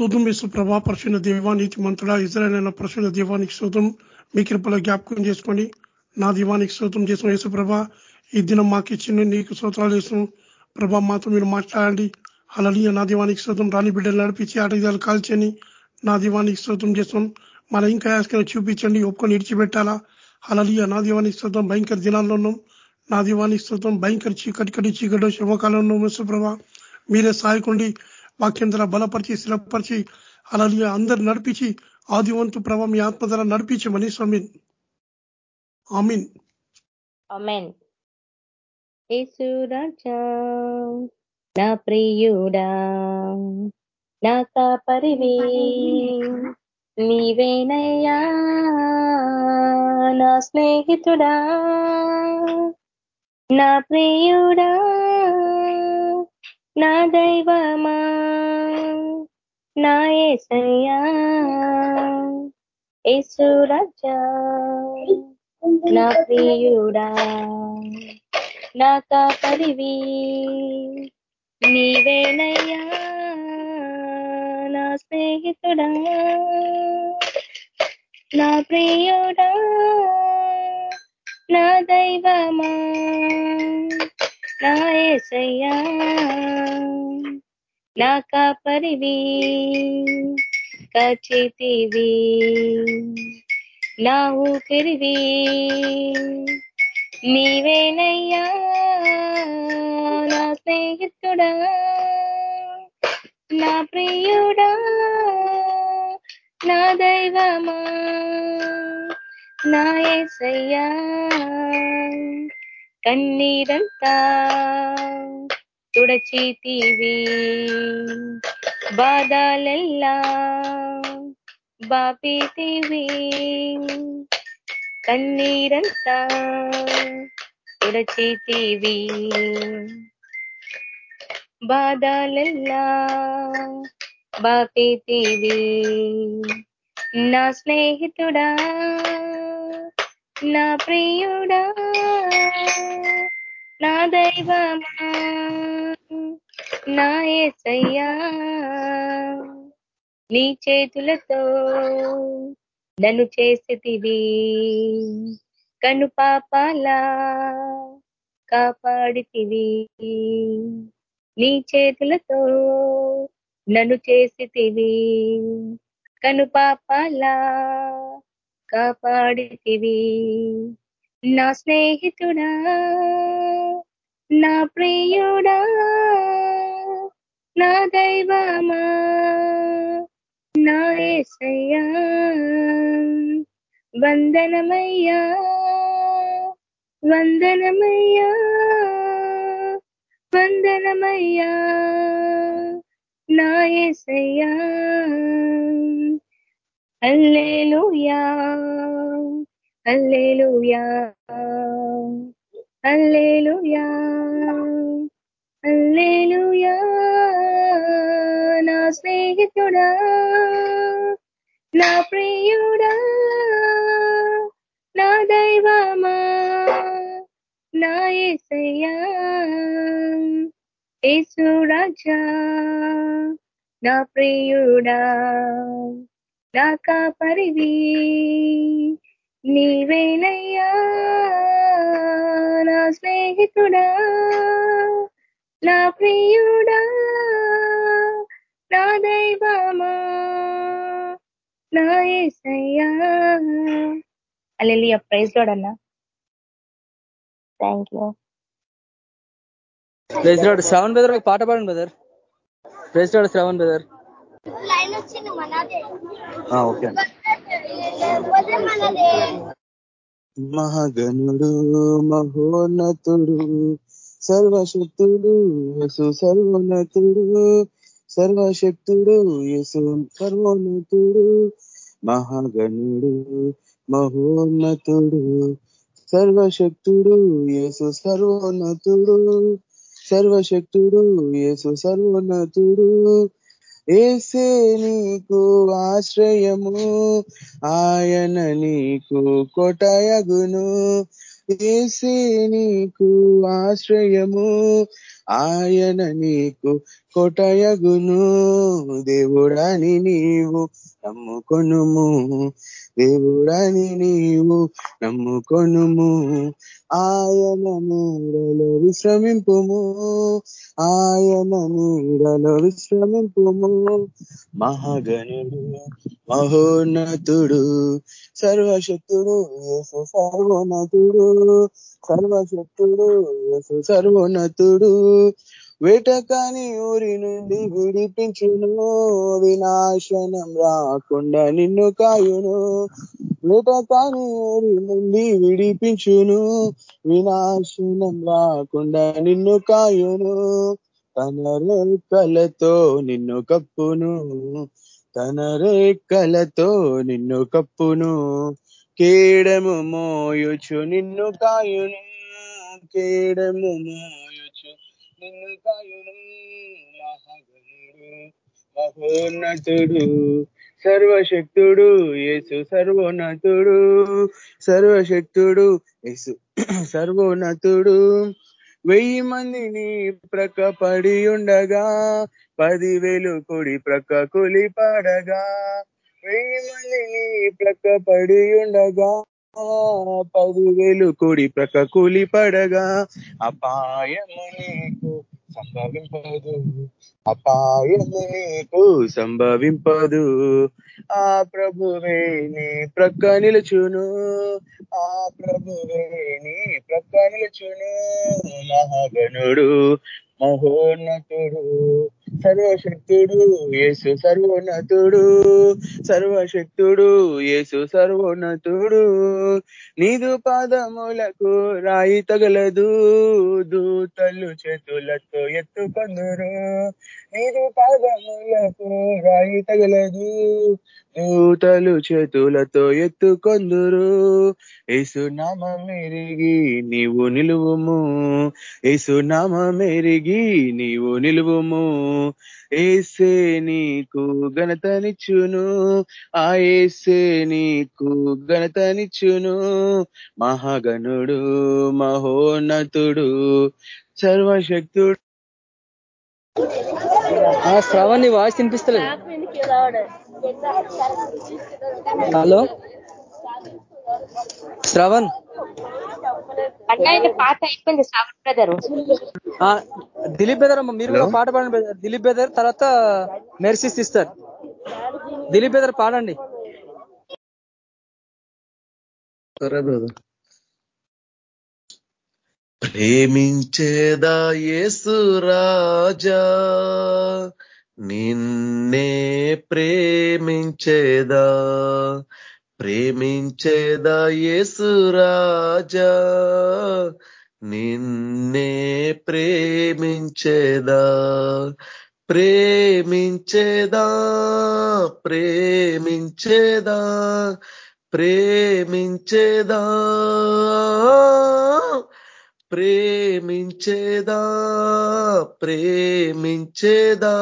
శోధం ఇసు ప్రభా పరిశున్న దేవా నీతి మంతుడా ఇజ్రాయలైన పరిశున్న దీవానికి శోధం మీ కృపలో జ్ఞాపకం చేసుకొని నా దీవానికి శోతం చేసిన యేసు ప్రభా. ఈ దినం మాకు ఇచ్చిన నీకు స్తోత్రాలు చేసిన ప్రభా మాతో మీరు మాట్లాడండి. అలలియ నా దీవానికి శోతం రాణి బిడ్డలు నడిపించి ఆటగాలు కాల్చని నా దీవానికి శోతం చేస్తాం మన ఇంకా యాస్కరం చూపించండి ఒప్పుకొని ఇడిచిపెట్టాలా అలలియ నా దీవానికి శోతం భయంకర దినాల్లో ఉన్నాం. నా దీవానికి శోతం భయంకర చీకటి కటి చీకటి శుభకాలంలో ఉన్నాం మీరే సాయకుండి వాక్యం ద్వారా బలపరిచి స్థిరపరిచి అలా అందరు నడిపించి ఆదివంతు ప్రభ మీ ఆత్మ ద్వారా నడిపించమని స్వామి. ఆమీన్. నా ప్రియుడా నా కాపరివి నీవేనయ్యా నా స్నేహితుడా నా ప్రియుడా. నా దైవమా? నా ఏసయ్యా? ఏసురాజా నా ప్రియుడా? నా కాపరివి? నీవేనయ్యా? నా స్నేహితుడా? నా ప్రియుడా? నా దైవమా? నా నా కాపరివి కచితివి నా ఊపిరివి. నీవేనయ్యా నా స్నేహితుడా నా ప్రియుడా నా దైవమా నా ఏసయ్యా. కన్నీరంతా తుడచితివి బాధలెల్లా బాపితివి కన్నీరంతా తుడచితివి బాధలెల్లా బాపితివి నా స్నేహితుడా నా ప్రియుడా నా దైవమా నా ఏసయ్యా. నీ చేతులతో నన్ను చేసేటివి కను పాపాలా కాపాడితివి. నీ చేతులతో నన్ను చేసితివి కను పాపాలా కాపాడితివి. నా స్నేహితుడా నా ప్రియుడా నా దైవమా నా ఏసయ్యా. వందనమయ్యా వందనమయ్యా వందనమయ్యా నా ఏసయ్యా. అల్లేలుయా అల్లేలుయా అల్లేలుయా అల్లేలుయా నా స్నేహితుడా. నా ప్రియుడా. నా దైవమా. నా ఏసయ్యా. యేసురాజా నా ప్రియుడా. నా కాపరివి నీవేనయ్యా నా స్నేహితుడా నా ప్రియుడా నా దైవమా నా ఏసయ్యా. అల్లెలియ ప్రైజ్ లోడ్ అన్నా. Thank you. Praise Lord Shravan brother పాట పాడండి brother. Praise Lord Shravan brother. Okay మహాగణుడు మహోన్నతుడు సర్వశక్తుడు యసు సర్వోన్నతుడు సర్వశక్తుడు యసు సర్వోన్నతుడు మహాగణుడు మహోన్నతుడు సర్వశక్తుడు యేసు సర్వోన్నతుడు సర్వశక్తుడు యేసు సర్వోన్నతుడు ఏసే నీకు ఆశ్రయము ఆయన నీకు కొటయగును. ఏసే నీకు ఆశ్రయము ఆయన నీకు కొటయగును. దేవుడని నీవు నమ్ముకొనుము. దేవుడని నీవు నమ్ముకొనుము. ఆయన నీడలో విశ్రమింపుము. ఆయన నీడలో విశ్రమింపుము. మహాగణుడు మహోన్నతుడు సర్వశక్తుడు యేసు సర్వోన్నతుడు సర్వశక్తుడు యేసు సర్వోన్నతుడు. వేటకాని ఊరి నుండి విడిపించును వినాశనం రాకుండా నిన్ను కాయును. వేటకాని ఊరి నుండి విడిపించును వినాశనం రాకుండా నిన్ను కాయును. తన రేఖలతో నిన్ను కప్పును తన రేఖలతో నిన్ను కప్పును. కేడము మోయుచు నిన్ను కాయును కేడము మోయు నిన్ను కాయును మహాగణుడు మహోన్నతుడు సర్వశక్తుడు యేసు సర్వోన్నతుడు సర్వశక్తుడు యేసు సర్వోన్నతుడు. వెయ్యి మందిని ప్రక్క పడి ఉండగా పదివేలు కుడి ప్రక్క కులి పడగా వెయ్యి మందిని ప్రక్క పడి ఉండగా పదివేలు కుడి ప్రక్క కూలి పడగా అపాయము నీకు సంభవింపదు. అపాయము నీకు సంభవింపదు. ఆ ప్రభువే నీ ప్రక్క నిలుచును. ఆ ప్రభువే నీ ప్రక్క నిలుచును. మహాగణుడు మహోన్నతుడు సర్వశక్తుడు యేసు సర్వోన్నతుడు సర్వశక్తుడు యేసు సర్వోన్నతుడు. నీదు పాదములకు రాయి తగలదు దూతలు చేతులతో ఎత్తుకొందురు. నీరు పాదములకు రాయి తగలదు దూతలు చేతులతో ఎత్తుకొందురు. ఏసునామ మెరిగి నీవు నిలువుము. ఏసునామ మెరిగి నీవు నిలువుము. ఏసే నీకు ఘనతనిచ్చును. ఆ ఏసే నీకు ఘనతనిచ్చును. మహాగణుడు మహోన్నతుడు సర్వశక్తుడు. ఆ శ్రవణ్ నీ వాయిస్ వినిపిస్తలేదు హలో? శ్రవణ్? అయిపోయింది బ్రదరు. దిలీప్ బెదర్ అమ్మ మీరు కూడా పాట పాడండి బ్రదర్. దిలీప్ బెదర్ తర్వాత మెర్సీ సిస్టర్. దిలీప్ బెదర్ పాడండి. సరే బ్రదర్. ప్రేమించేదా యేసు రాజా? నిన్నే ప్రేమించేదా? ప్రేమించేదా యేసు రాజా? నిన్నే ప్రేమించేదా? ప్రేమించేదా? ప్రేమించేదా? ప్రేమించేదా? ప్రేమించేదా ప్రేమించేదా?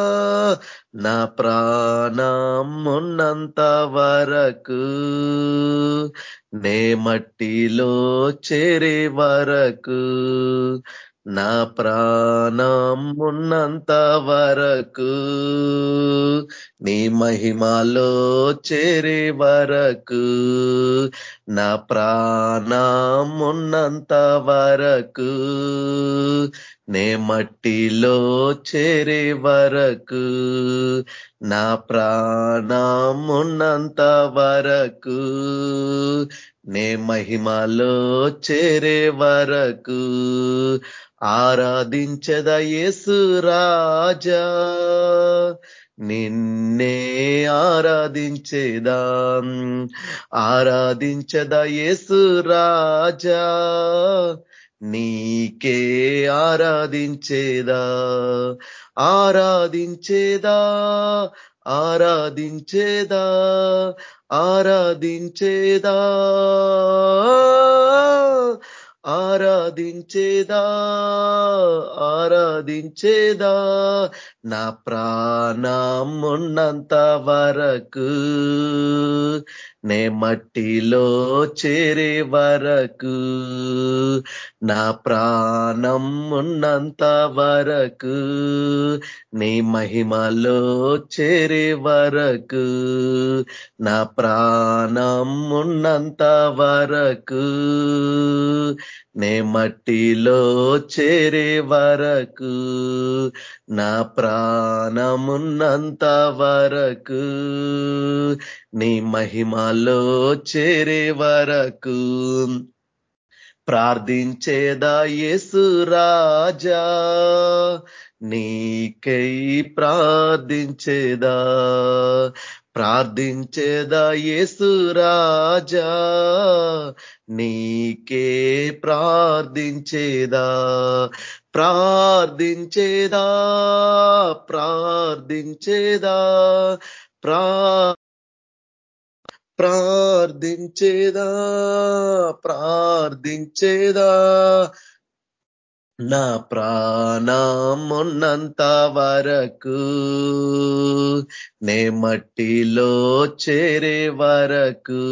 నా ప్రాణం ఉన్నంత వరకు నే మట్టిలో చేరే వరకు నా ప్రాణం ఉన్నంత వరకు నీ మహిమలో చేరే వరకు నా ప్రాణమున్నంత వరకు నే మట్టిలో చేరే వరకు నా ప్రాణం ఉన్నంత వరకు నే మహిమలో చేరే వరకు ఆరాధించద యేసు రాజా నిన్నే ఆరాధించేదా ఆరాధించద యేసు రాజా. నీకే ఆరాధించేదా? ఆరాధించేదా? ఆరాధించేదా? ఆరాధించేదా? ఆరాధించేదా? ఆరాధించేదా? నా ప్రాణం ఉన్నంత వరకు నే మట్టిలో చేరే వరకు నా ప్రాణం ఉన్నంత వరకు నీ మహిమలో చేరే వరకు నా ప్రాణం ఉన్నంత వరకు నే మట్టిలో చేరే వరకు నా ప్రాణమున్నంత వరకు నీ మహిమలో చేరే వరకు ప్రార్థించేదా యేసు రాజా? నీకై ప్రార్థించేదా? ప్రార్థించేదా యేసు రాజా? నీకే ప్రార్థించేదా? ప్రార్థించేదా? ప్రార్థించేదా? ప్రా ప్రార్థించేదా ప్రార్థించేదా. నా ప్రాణమున్నంత వరకు నే మట్టిలో చేరే వరకు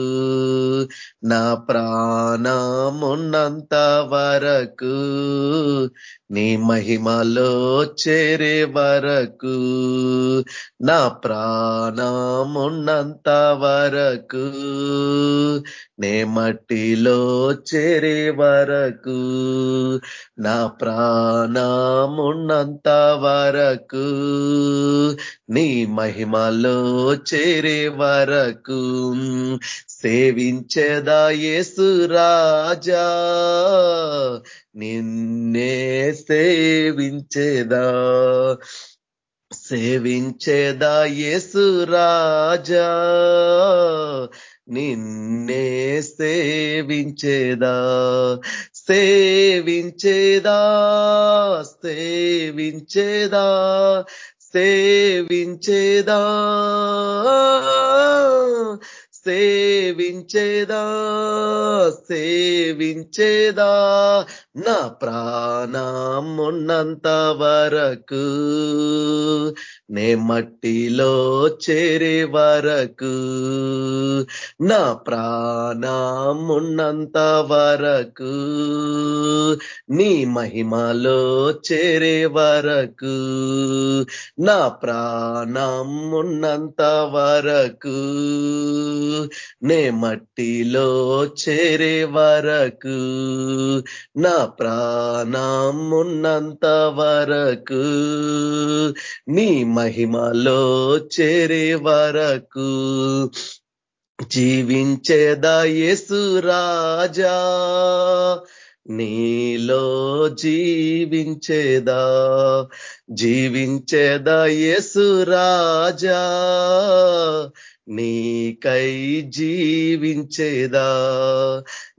నా ప్రాణమున్నంత వరకు నీ మహిమలో చేరే వరకు నా ప్రాణమున్నంత వరకు నే మట్టిలో చేరే వరకు నా ప్రాణమున్నంత వరకు నీ మహిమలో చేరే వరకు సేవించేదా యేసు రాజా నిన్నే సేవించేదా సేవించేదా యేసు రాజా. నిన్నే సేవించేదా సేవించేదా సేవించేదా సేవించేదా సేవించేదా సేవించేదా? నా ప్రాణం ఉన్నంత వరకు నే మట్టిలో చేరే వరకు నా ప్రాణం ఉన్నంత వరకు నీ మహిమలో చేరే వరకు నా ప్రాణం ఉన్నంత వరకు నే మట్టిలో చేరే వరకు నా ప్రాణం ఉన్నంత వరకు నీ మహిమలో చేరే వరకు జీవించేదా యేసు రాజా నీలో జీవించేదా జీవించేదా యేసు రాజా. నీకై జీవించేదా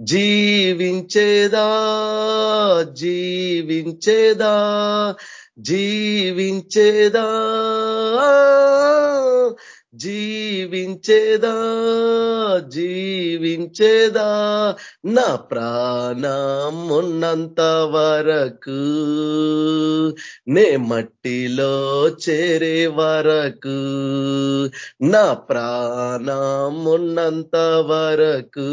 జీవించేదా జీవించేదా జీవించేదా. జీవించేదా జీవించేదా నా ప్రాణం ఉన్నంత వరకు నే మట్టిలో చేరే వరకు నా ప్రాణం ఉన్నంత వరకు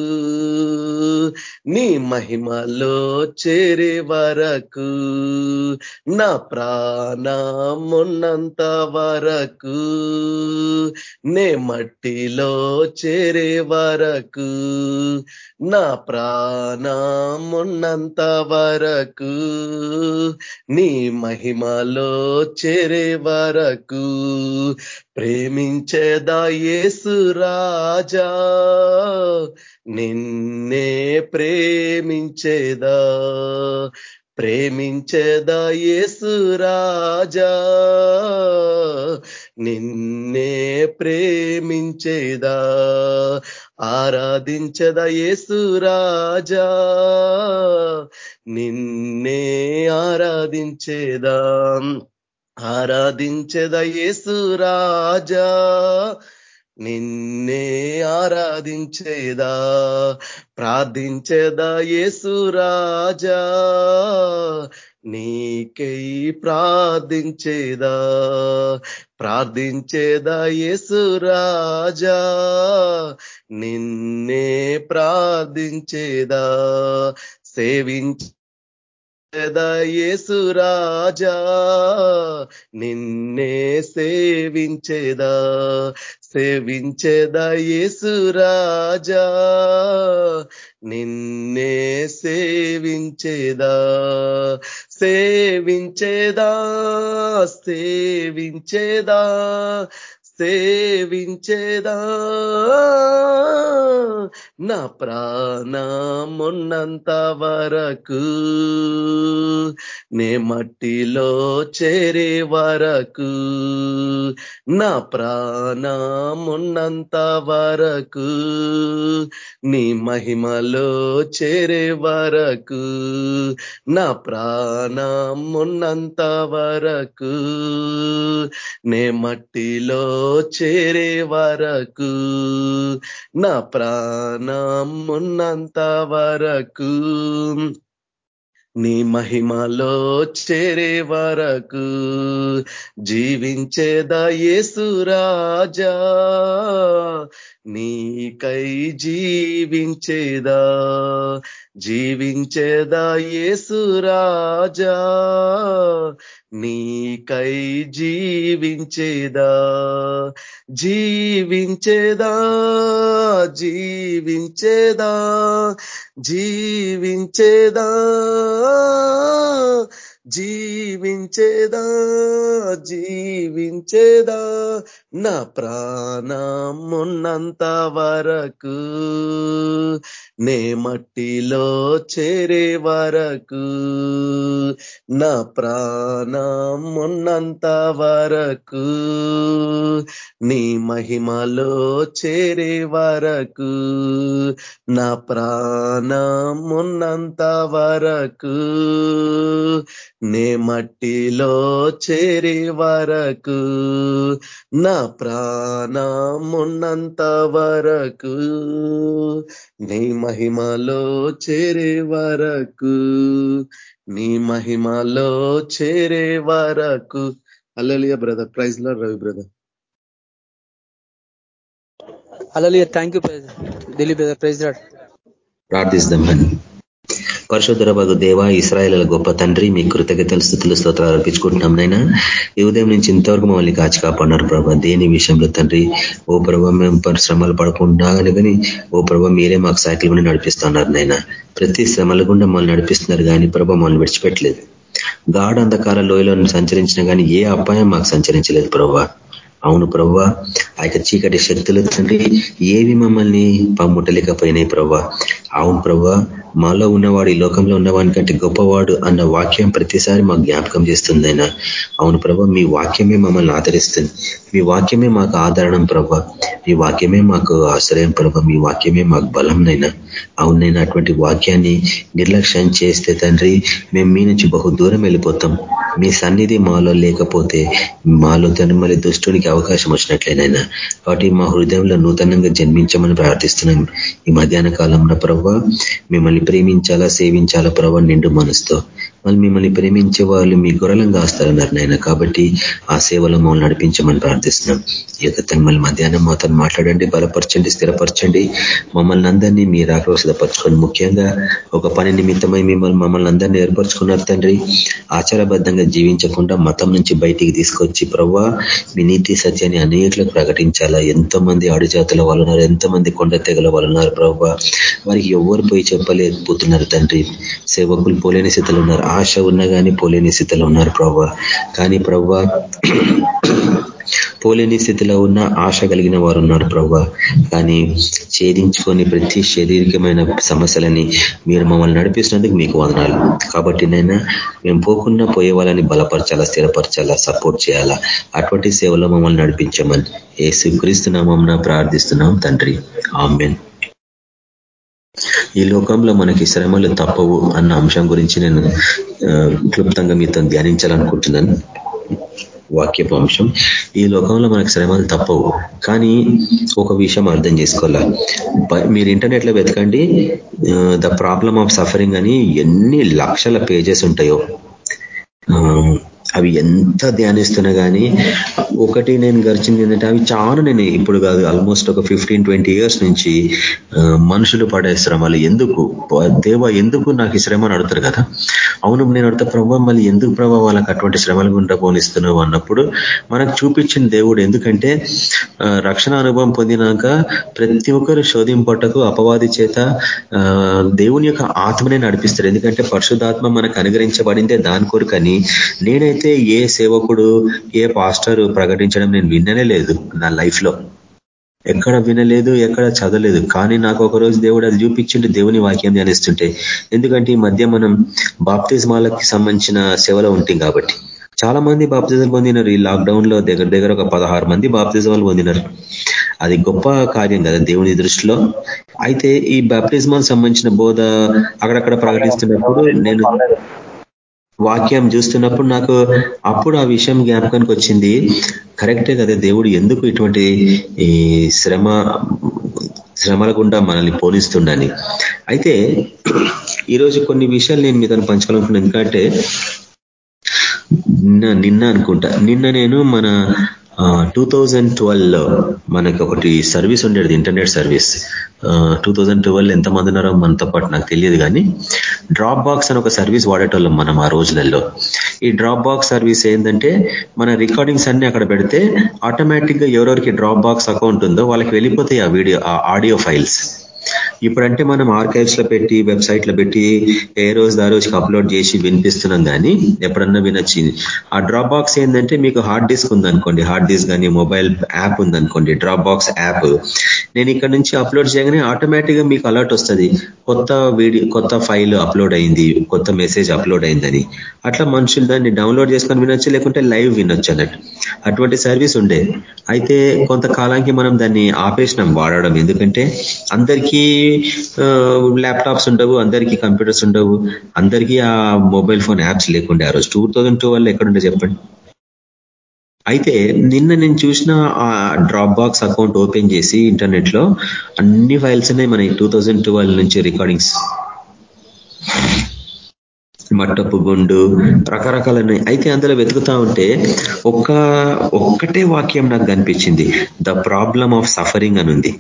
నీ మహిమలో చేరే వరకు నా ప్రాణం ఉన్నంత వరకు నే మట్టిలో చేరే వరకు నా ప్రాణమున్నంత వరకు నీ మహిమలో చేరే వరకు ప్రేమించేదా యేసు రాజా నిన్నే ప్రేమించేదా ప్రేమించేదా యేసు రాజా నిన్నే ప్రేమించేదా ఆరాధించదా యేసు రాజా నిన్నే ఆరాధించేదా ఆరాధించద యేసు రాజా నిన్నే ఆరాధించేదా ప్రార్థించేదా యేసు రాజా నీకై ప్రార్థించేదా? ప్రార్థించేదా యేసురాజా నిన్నే ప్రార్థించేదా? సేవించేదా యేసురాజా నిన్నే సేవించేదా? సేవించేదా యేసురాజా నిన్నే సేవించేదా సేవించేదా సేవించేదా. సేవించేదా? నా ప్రాణమున్నంత వరకు నే మట్టిలో చేరే వరకు నా ప్రాణమున్నంత వరకు నీ మహిమలో చేరే వరకు నా ప్రాణమున్నంత వరకు నే మట్టిలో చేరే వరకు నా ప్రాణమున్నంత వరకు నీ మహిమలో చేరే వరకు జీవించేదా యేసురాజా నీకై జీవించేదా జీవించేదా యేసురాజా నీకై జీవించేదా జీవించేదా జీవించేదా జీవించేదా జీవించేదా జీవించేదా. నా ప్రాణమున్నంత వరకు నే మట్టిలో చేరే వరకు నా ప్రాణమున్నంత వరకు నీ మహిమలో చేరే వరకు నా ప్రాణమున్నంత వరకు నే మట్టిలో చేరే వరకు నా ప్రాణమున్నంత వరకు నీ మహిమలో చేరే వరకు నీ మహిమలో చేరే వరకు. Hallelujah brother praise Lord Ravi brother hallelujah thank you Dilip brother praise Lord ప్రార్థిస్తామని పరిశుద్ధర బగు దేవ ఇస్రాయల గొప్ప తండ్రి మీ కృతజ్ఞతలు స్థుతులు స్తోత్రాలు అర్పించుకుంటున్నాం నైనా ఈ ఉదయం నుంచి ఇంతవరకు మమ్మల్ని కాచి కాపాడినారు ప్రభా. దేని విషయంలో తండ్రి? ఓ ప్రభా మేము పరిశ్రమలు పడకుండా కానీ ఓ ప్రభావ మీరే మాకు సైకిల్ గుండా నడిపిస్తున్నారు నైనా ప్రతి శ్రమల గుండా మమ్మల్ని నడిపిస్తున్నారు కానీ ప్రభావ మమ్మల్ని విడిచిపెట్టలేదు. గాఢ అంధకార లోయలో సంచరించిన కానీ ఏ అపాయం మాకు సంచరించలేదు ప్రభా. అవును ప్రవ్వ ఆ యొక్క చీకటి శక్తులు తండ్రి ఏవి మమ్మల్ని పమ్ముట్టలేకపోయినాయి ప్రవ్వ అవును ప్రభా మాలో ఉన్నవాడు ఈ లోకంలో ఉన్నవాడి కంటే గొప్పవాడు అన్న వాక్యం ప్రతిసారి మాకు జ్ఞాపకం చేస్తుంది అయినా. అవును ప్రభా మీ వాక్యమే మమ్మల్ని ఆదరిస్తుంది. మీ వాక్యమే మాకు ఆదరణం ప్రభా. మీ వాక్యమే మాకు ఆశ్రయం ప్రభా. మీ వాక్యమే మాకు బలంనైనా అవునైనా అటువంటి వాక్యాన్ని నిర్లక్ష్యం చేస్తే తండ్రి మేము మీ నుంచి బహు దూరం వెళ్ళిపోతాం. మీ సన్నిధి మాలో లేకపోతే మాలో తను మళ్ళీ దుష్టునికి అవకాశం వచ్చినట్లేనైనా కాబట్టి మా హృదయంలో నూతనంగా జన్మించమని ప్రార్థిస్తున్నాం. ఈ మధ్యాహ్న కాలంలో ప్రభు ప్రభా మిమ్మల్ని ప్రేమించాలా సేవించాలా ప్రభా నిండు మనసుతో. వాళ్ళు మిమ్మల్ని ప్రేమించే వాళ్ళు మీ గొర్రెలం కాస్తారన్నారు నాయన. కాబట్టి ఆ సేవలో మమ్మల్ని నడిపించమని ప్రార్థిస్తున్నాం. ఈ యొక్క తను మధ్యాహ్నం మాతో మాట్లాడండి బలపరచండి స్థిరపరచండి. మమ్మల్ని అందరినీ మీరు ఆక్రోషపరచుకొని ముఖ్యంగా ఒక పని నిమిత్తమై మిమ్మల్ని మమ్మల్ని అందరినీ ఏర్పరచుకున్నారు తండ్రి. ఆచారబద్ధంగా జీవించకుండా మతం నుంచి బయటికి తీసుకొచ్చి ప్రవ్వా మీ నీతి సత్యాన్ని అనేకలకు ప్రకటించాలా? ఎంతో మంది అడుజాతుల వాళ్ళు ఉన్నారు ఎంతో మంది కొండ తెగల వాళ్ళు ఉన్నారు ప్రవ్వా. వారికి ఎవరు పోయి చెప్పలేకపోతున్నారు తండ్రి. సేవకులు పోలేని స్థితిలో ఉన్నారు. ఆశ ఉన్నా కానీ పోలేని స్థితిలో ఉన్నారు ప్రభా. కానీ ప్రభా పోలేని స్థితిలో ఉన్న ఆశ కలిగిన వారు ఉన్నారు ప్రవ్వ కానీ ఛేదించుకొని ప్రతి శారీరకమైన సమస్యలని మీరు మమ్మల్ని నడిపిస్తున్నందుకు మీకు వదనాలు. కాబట్టి నైనా మేము పోకుండా పోయే వాళ్ళని బలపరచాలా స్థిరపరచాలా సపోర్ట్ చేయాలా? అటువంటి సేవలో మమ్మల్ని నడిపించమని ఏ స్వీకరిస్తున్నామం ప్రార్థిస్తున్నాం తండ్రి. ఆమెన్. ఈ లోకంలో మనకి శ్రమలు తప్పవు అన్న అంశం గురించి నేను క్లుప్తంగా మీతో ధ్యానించాలనుకుంటున్నాను. వాక్యపు అంశం. ఈ లోకంలో మనకు శ్రమలు తప్పవు. కానీ ఒక విషయం అర్థం చేసుకోవాలా? మీరు ఇంటర్నెట్లో వెతకండి ద ప్రాబ్లమ్ ఆఫ్ సఫరింగ్ అని ఎన్ని లక్షల పేజెస్ ఉంటాయో. అవి ఎంత ధ్యానిస్తున్నా కానీ ఒకటి నేను గడిచింది ఏంటంటే అవి చాలా నేను ఇప్పుడు కాదు ఆల్మోస్ట్ ఒక ఫిఫ్టీన్ ట్వంటీ ఇయర్స్ నుంచి మనుషులు పడే శ్రమలు ఎందుకు? దేవ ఎందుకు నాకు ఈ శ్రమ అడుగుతారు కదా? అవును నేను అడుగుతా ప్రభావ మళ్ళీ ఎందుకు ప్రభావ వాళ్ళకి అటువంటి శ్రమలు గుండా పోనిస్తున్నావు? అన్నప్పుడు మనకు చూపించిన దేవుడు ఎందుకంటే రక్షణ అనుభవం పొందినాక ప్రతి ఒక్కరు శోధింపటకు అపవాది చేత దేవుని యొక్క ఆత్మనే నడిపిస్తారు. ఎందుకంటే పరిశుధాత్మ మనకు అనుగ్రహించబడిందే దాని కొరకని నేనైతే అయితే ఏ సేవకుడు ఏ పాస్టర్ ప్రకటించడం నేను విన్ననే లేదు నా లైఫ్లో ఎక్కడ వినలేదు ఎక్కడ చదవలేదు. కానీ నాకు ఒకరోజు దేవుడు అది చూపించిండు దేవుని వాక్యం ధ్యానిస్తుంటే. ఎందుకంటే ఈ మధ్య మనం బాప్తిజమాలకి సంబంధించిన సేవలో ఉంటాం కాబట్టి. చాలా మంది బాప్తిజం పొందినారు. ఈ లాక్డౌన్లో దగ్గర దగ్గర ఒక పదహారు మంది బాప్తిజమాలు పొందినారు. అది గొప్ప కార్యం కదా దేవుని దృష్టిలో. అయితే ఈ బాప్టిజమాలకు సంబంధించిన బోధ అక్కడక్కడ ప్రకటిస్తున్నప్పుడు నేను వాక్యం చూస్తున్నప్పుడు నాకు అప్పుడు ఆ విషయం జ్ఞాపకానికి వచ్చింది. కరెక్టే కదా దేవుడు ఎందుకు ఇటువంటి ఈ శ్రమ శ్రమల గుండా మనల్ని పోలిస్తుండని అయితే ఈరోజు కొన్ని విషయాలు నేను మీద పంచుకోవాలనుకున్నాను ఎందుకంటే నిన్న నిన్న అనుకుంటా. నిన్న నేను మన టూ థౌజండ్ ట్వెల్వ్లో మనకి ఒకటి సర్వీస్ ఉండేది internet service two thousand twelve ఎంతమంది ఉన్నారో మనతో పాటు నాకు తెలియదు కానీ డ్రాప్ బాక్స్ అని ఒక సర్వీస్ వాడేటోళ్ళం మనం ఆ రోజులలో. ఈ డ్రాప్ బాక్స్ సర్వీస్ ఏంటంటే మన రికార్డింగ్స్ అన్ని అక్కడ పెడితే ఆటోమేటిక్గా ఎవరెవరికి డ్రాప్ బాక్స్ అకౌంట్ ఉందో వాళ్ళకి వెళ్ళిపోతాయి ఆ వీడియో ఆ ఆడియో ఫైల్స్ ఇప్పుడంటే మనం ఆర్కైవ్స్లో పెట్టి వెబ్సైట్లో పెట్టి ఏ రోజు ఆ రోజుకి అప్లోడ్ చేసి వినిపిస్తున్నాం కానీ ఎప్పుడన్నా వినొచ్చింది ఆ డ్రాప్ బాక్స్ ఏంటంటే మీకు హార్డ్ డిస్క్ ఉందనుకోండి హార్డ్ డిస్క్ కానీ మొబైల్ యాప్ ఉందనుకోండి డ్రాప్ బాక్స్ యాప్ నేను ఇక్కడ నుంచి అప్లోడ్ చేయగానే ఆటోమేటిక్గా మీకు అలర్ట్ వస్తుంది. కొత్త వీడియో కొత్త ఫైల్ అప్లోడ్ అయింది కొత్త మెసేజ్ అప్లోడ్ అయిందని. అట్లా మనుషులు దాన్ని డౌన్లోడ్ చేసుకొని వినొచ్చు లేకుంటే లైవ్ వినొచ్చు అన్నట్టు. అటువంటి సర్వీస్ ఉండే. అయితే కొంతకాలానికి మనం దాన్ని ఆపేసినాం వాడడం. ఎందుకంటే అందరికీ ల్యాప్టాప్స్ ఉండవు అందరికీ కంప్యూటర్స్ ఉండవు. అందరికీ ఆ మొబైల్ ఫోన్ యాప్స్ లేకుండా ఆ రోజు. టూ థౌజండ్ టూ వల్ల ఎక్కడుండే చెప్పండి? అయితే నిన్న నేను చూసిన ఆ డ్రాప్ బాక్స్ అకౌంట్ ఓపెన్ చేసి ఇంటర్నెట్లో అన్ని ఫైల్స్ ఉన్నాయి మన టూ థౌజండ్ నుంచి రికార్డింగ్స్ మట్టపు గుండు రకరకాల అయితే అందులో వెతుకుతా ఉంటే ఒక్క ఒక్కటే వాక్యం నాకు కనిపించింది. ద ప్రాబ్లమ్ ఆఫ్ సఫరింగ్ అని ఉంది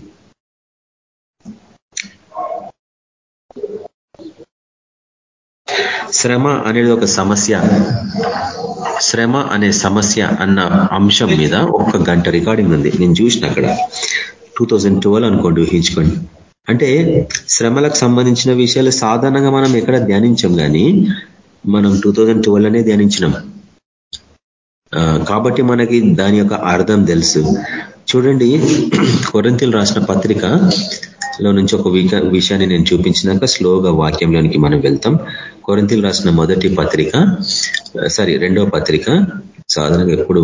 శ్రమ అనేది ఒక సమస్య. శ్రమ అనే సమస్య అన్న అంశం మీద ఒక గంట రికార్డింగ్ ఉంది. నేను చూసిన అక్కడ. టూ అనుకోండి ఊహించుకోండి. అంటే శ్రమలకు సంబంధించిన విషయాలు సాధారణంగా మనం ఎక్కడ ధ్యానించాం కానీ మనం టూ థౌజండ్ అనే ధ్యానించినాం. కాబట్టి మనకి దాని యొక్క అర్థం తెలుసు. చూడండి కొరంతిలు రాసిన పత్రిక లో నుంచి ఒక విషయాన్ని నేను చూపించినాక స్లోగా వాక్యంలోనికి మనం వెళ్తాం. కొరంతిలు రాసిన మొదటి పత్రిక సారీ రెండో పత్రిక సాధారణంగా ఎప్పుడు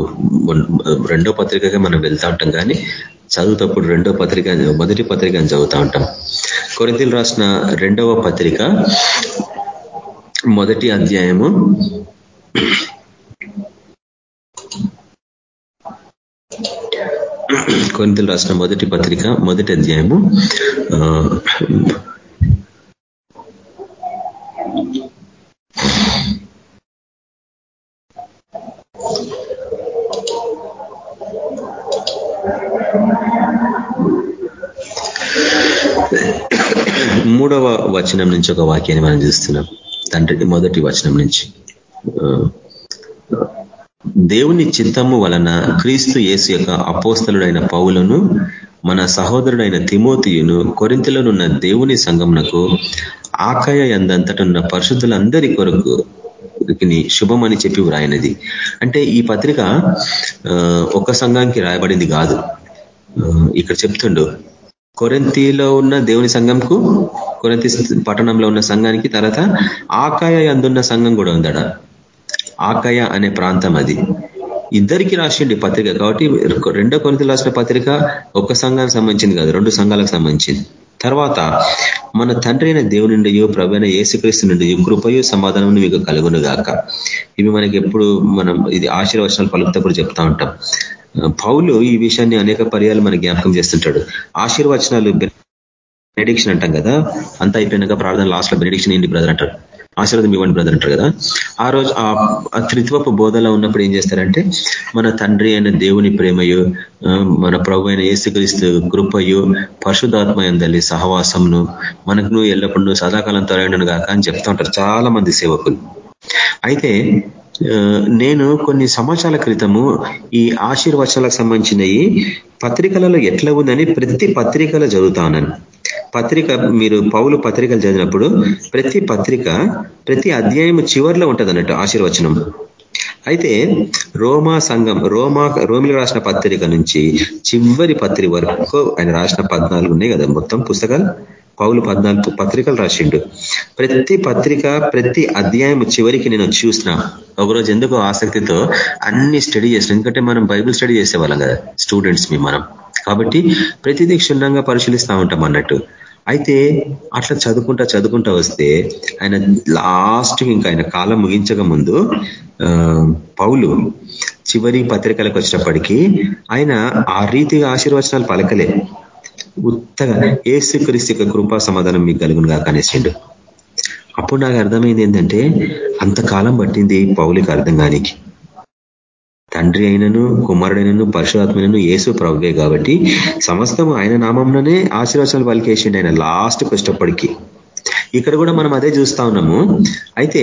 రెండో పత్రికగా మనం వెళ్తా ఉంటాం కానీ చదువుతప్పుడు రెండో పత్రిక మొదటి పత్రిక అని చదువుతా ఉంటాం. కొరింతలు రాసిన రెండవ పత్రిక మొదటి అధ్యాయము కొరింతలు రాసిన మొదటి పత్రిక మొదటి అధ్యాయము. మూడవ వచనం నుంచి ఒక వాక్యాన్ని మనం చూస్తున్నాం. తండ్రి మొదటి వచనం నుంచి. దేవుని చిత్తము వలన క్రీస్తు యేసు యొక్క అపోస్తలుడైన పౌలను మన సహోదరుడైన తిమోతియును కొరింతలోనున్న దేవుని సంగమునకు ఆకయ ఎందంతటున్న పరిశుద్ధులందరి కొరకు శుభం అని చెప్పి వ్రాయినది. అంటే ఈ పత్రిక ఒక సంఘానికి రాయబడింది కాదు. ఇక్కడ చెప్తుండు కొరంతిలో ఉన్న దేవుని సంఘంకు కొరంతి పట్టణంలో ఉన్న సంఘానికి తర్వాత ఆకాయ అందున్న సంఘం కూడా ఉందడ ఆకయ అనే ప్రాంతం అది. ఇద్దరికి రాసిండి పత్రిక. కాబట్టి రెండో కొరింతలు రాసిన పత్రిక ఒక్క సంఘానికి సంబంధించింది కాదు రెండు సంఘాలకు సంబంధించింది. తర్వాత మన తండ్రి అయిన దేవుని నుండియో ప్రభు అయిన ఏసుక్రీస్తు నుండి కృపయో సమాధానం మీకు కలుగును గాక ఇవి మనకి ఎప్పుడు మనం ఇది ఆశీర్వచనాలు పలుకుతప్పుడు చెప్తా ఉంటాం. పౌలు ఈ విషయాన్ని అనేక పర్యాలు మన జ్ఞాపకం చేస్తుంటాడు. ఆశీర్వచనాలు బెనడిక్షన్ అంటాం కదా. అంతా అయిపోయినాక ప్రార్థన లాస్ట్లో బెనడిక్షన్ ఏంటి బ్రదర్ అంటారు ఆశీర్వాదం ఇవ్వండి బ్రదర్ అంటారు కదా. ఆ రోజు ఆ త్రిత్వపు బోధలో ఉన్నప్పుడు ఏం చేస్తారంటే మన తండ్రి అయిన దేవుని ప్రేమయు మన ప్రభు అయిన ఏసుక్రీస్తు కృపయు పరిశుధాత్మ ఎందలి సహవాసంను మనకు ఎల్లప్పుడూ సదాకాలం తొలగను కాక అని చెప్తా ఉంటారు చాలా మంది సేవకులు. అయితే నేను కొన్ని సంవత్సరాల క్రితము ఈ ఆశీర్వచనాలకు సంబంధించినవి పత్రికలలో ఎట్లా ఉందని ప్రతి పత్రికలో చదువుతానని పత్రిక మీరు పౌలు పత్రికలు చదివినప్పుడు ప్రతి పత్రిక ప్రతి అధ్యాయం చివరిలో ఉంటుంది అన్నట్టు ఆశీర్వచనం. అయితే రోమా సంఘం రోమా రోమిలు రాసిన పత్రిక నుంచి చివరి పత్రిక వరకు ఆయన రాసిన పద్నాలుగు ఉన్నాయి కదా మొత్తం పుస్తకాలు? పౌలు పద్నాలుగు పత్రికలు రాసిండు. ప్రతి పత్రిక ప్రతి అధ్యాయం చివరికి నేను చూసిన ఒకరోజు ఎందుకు ఆసక్తితో అన్ని స్టడీ చేసిన ఎందుకంటే మనం బైబిల్ స్టడీ చేసేవాళ్ళం కదా స్టూడెంట్స్ మీ మనం. కాబట్టి ప్రతిదీ క్షుణ్ణంగా పరిశీలిస్తూ ఉంటాం అన్నట్టు. అయితే అట్లా చదువుకుంటా చదువుకుంటా వస్తే ఆయన లాస్ట్ ఇంకా ఆయన కాలం ముగించక ముందు పౌలు చివరి పత్రికలకు వచ్చినప్పటికీ ఆయన ఆ రీతిగా ఆశీర్వచనాలు పలకలే. ఉత్తగా ఏసుక్రీస్తు కృపా సమాధానం మీకు కలుగును కాక అనేసిండు. అప్పుడు నాకు అర్థమైంది ఏంటంటే అంతకాలం పట్టింది పౌలికి అర్థం కానికి. తండ్రి అయినను కుమారుడైనను పరశురాత్మైనను ఏసు ప్రభువే కాబట్టి సమస్తం ఆయన నామంలోనే ఆశీర్వచనాలు పలికేసిండి ఆయన లాస్ట్ కష్టపడికి ఇక్కడ కూడా మనం అదే చూస్తా ఉన్నాము. అయితే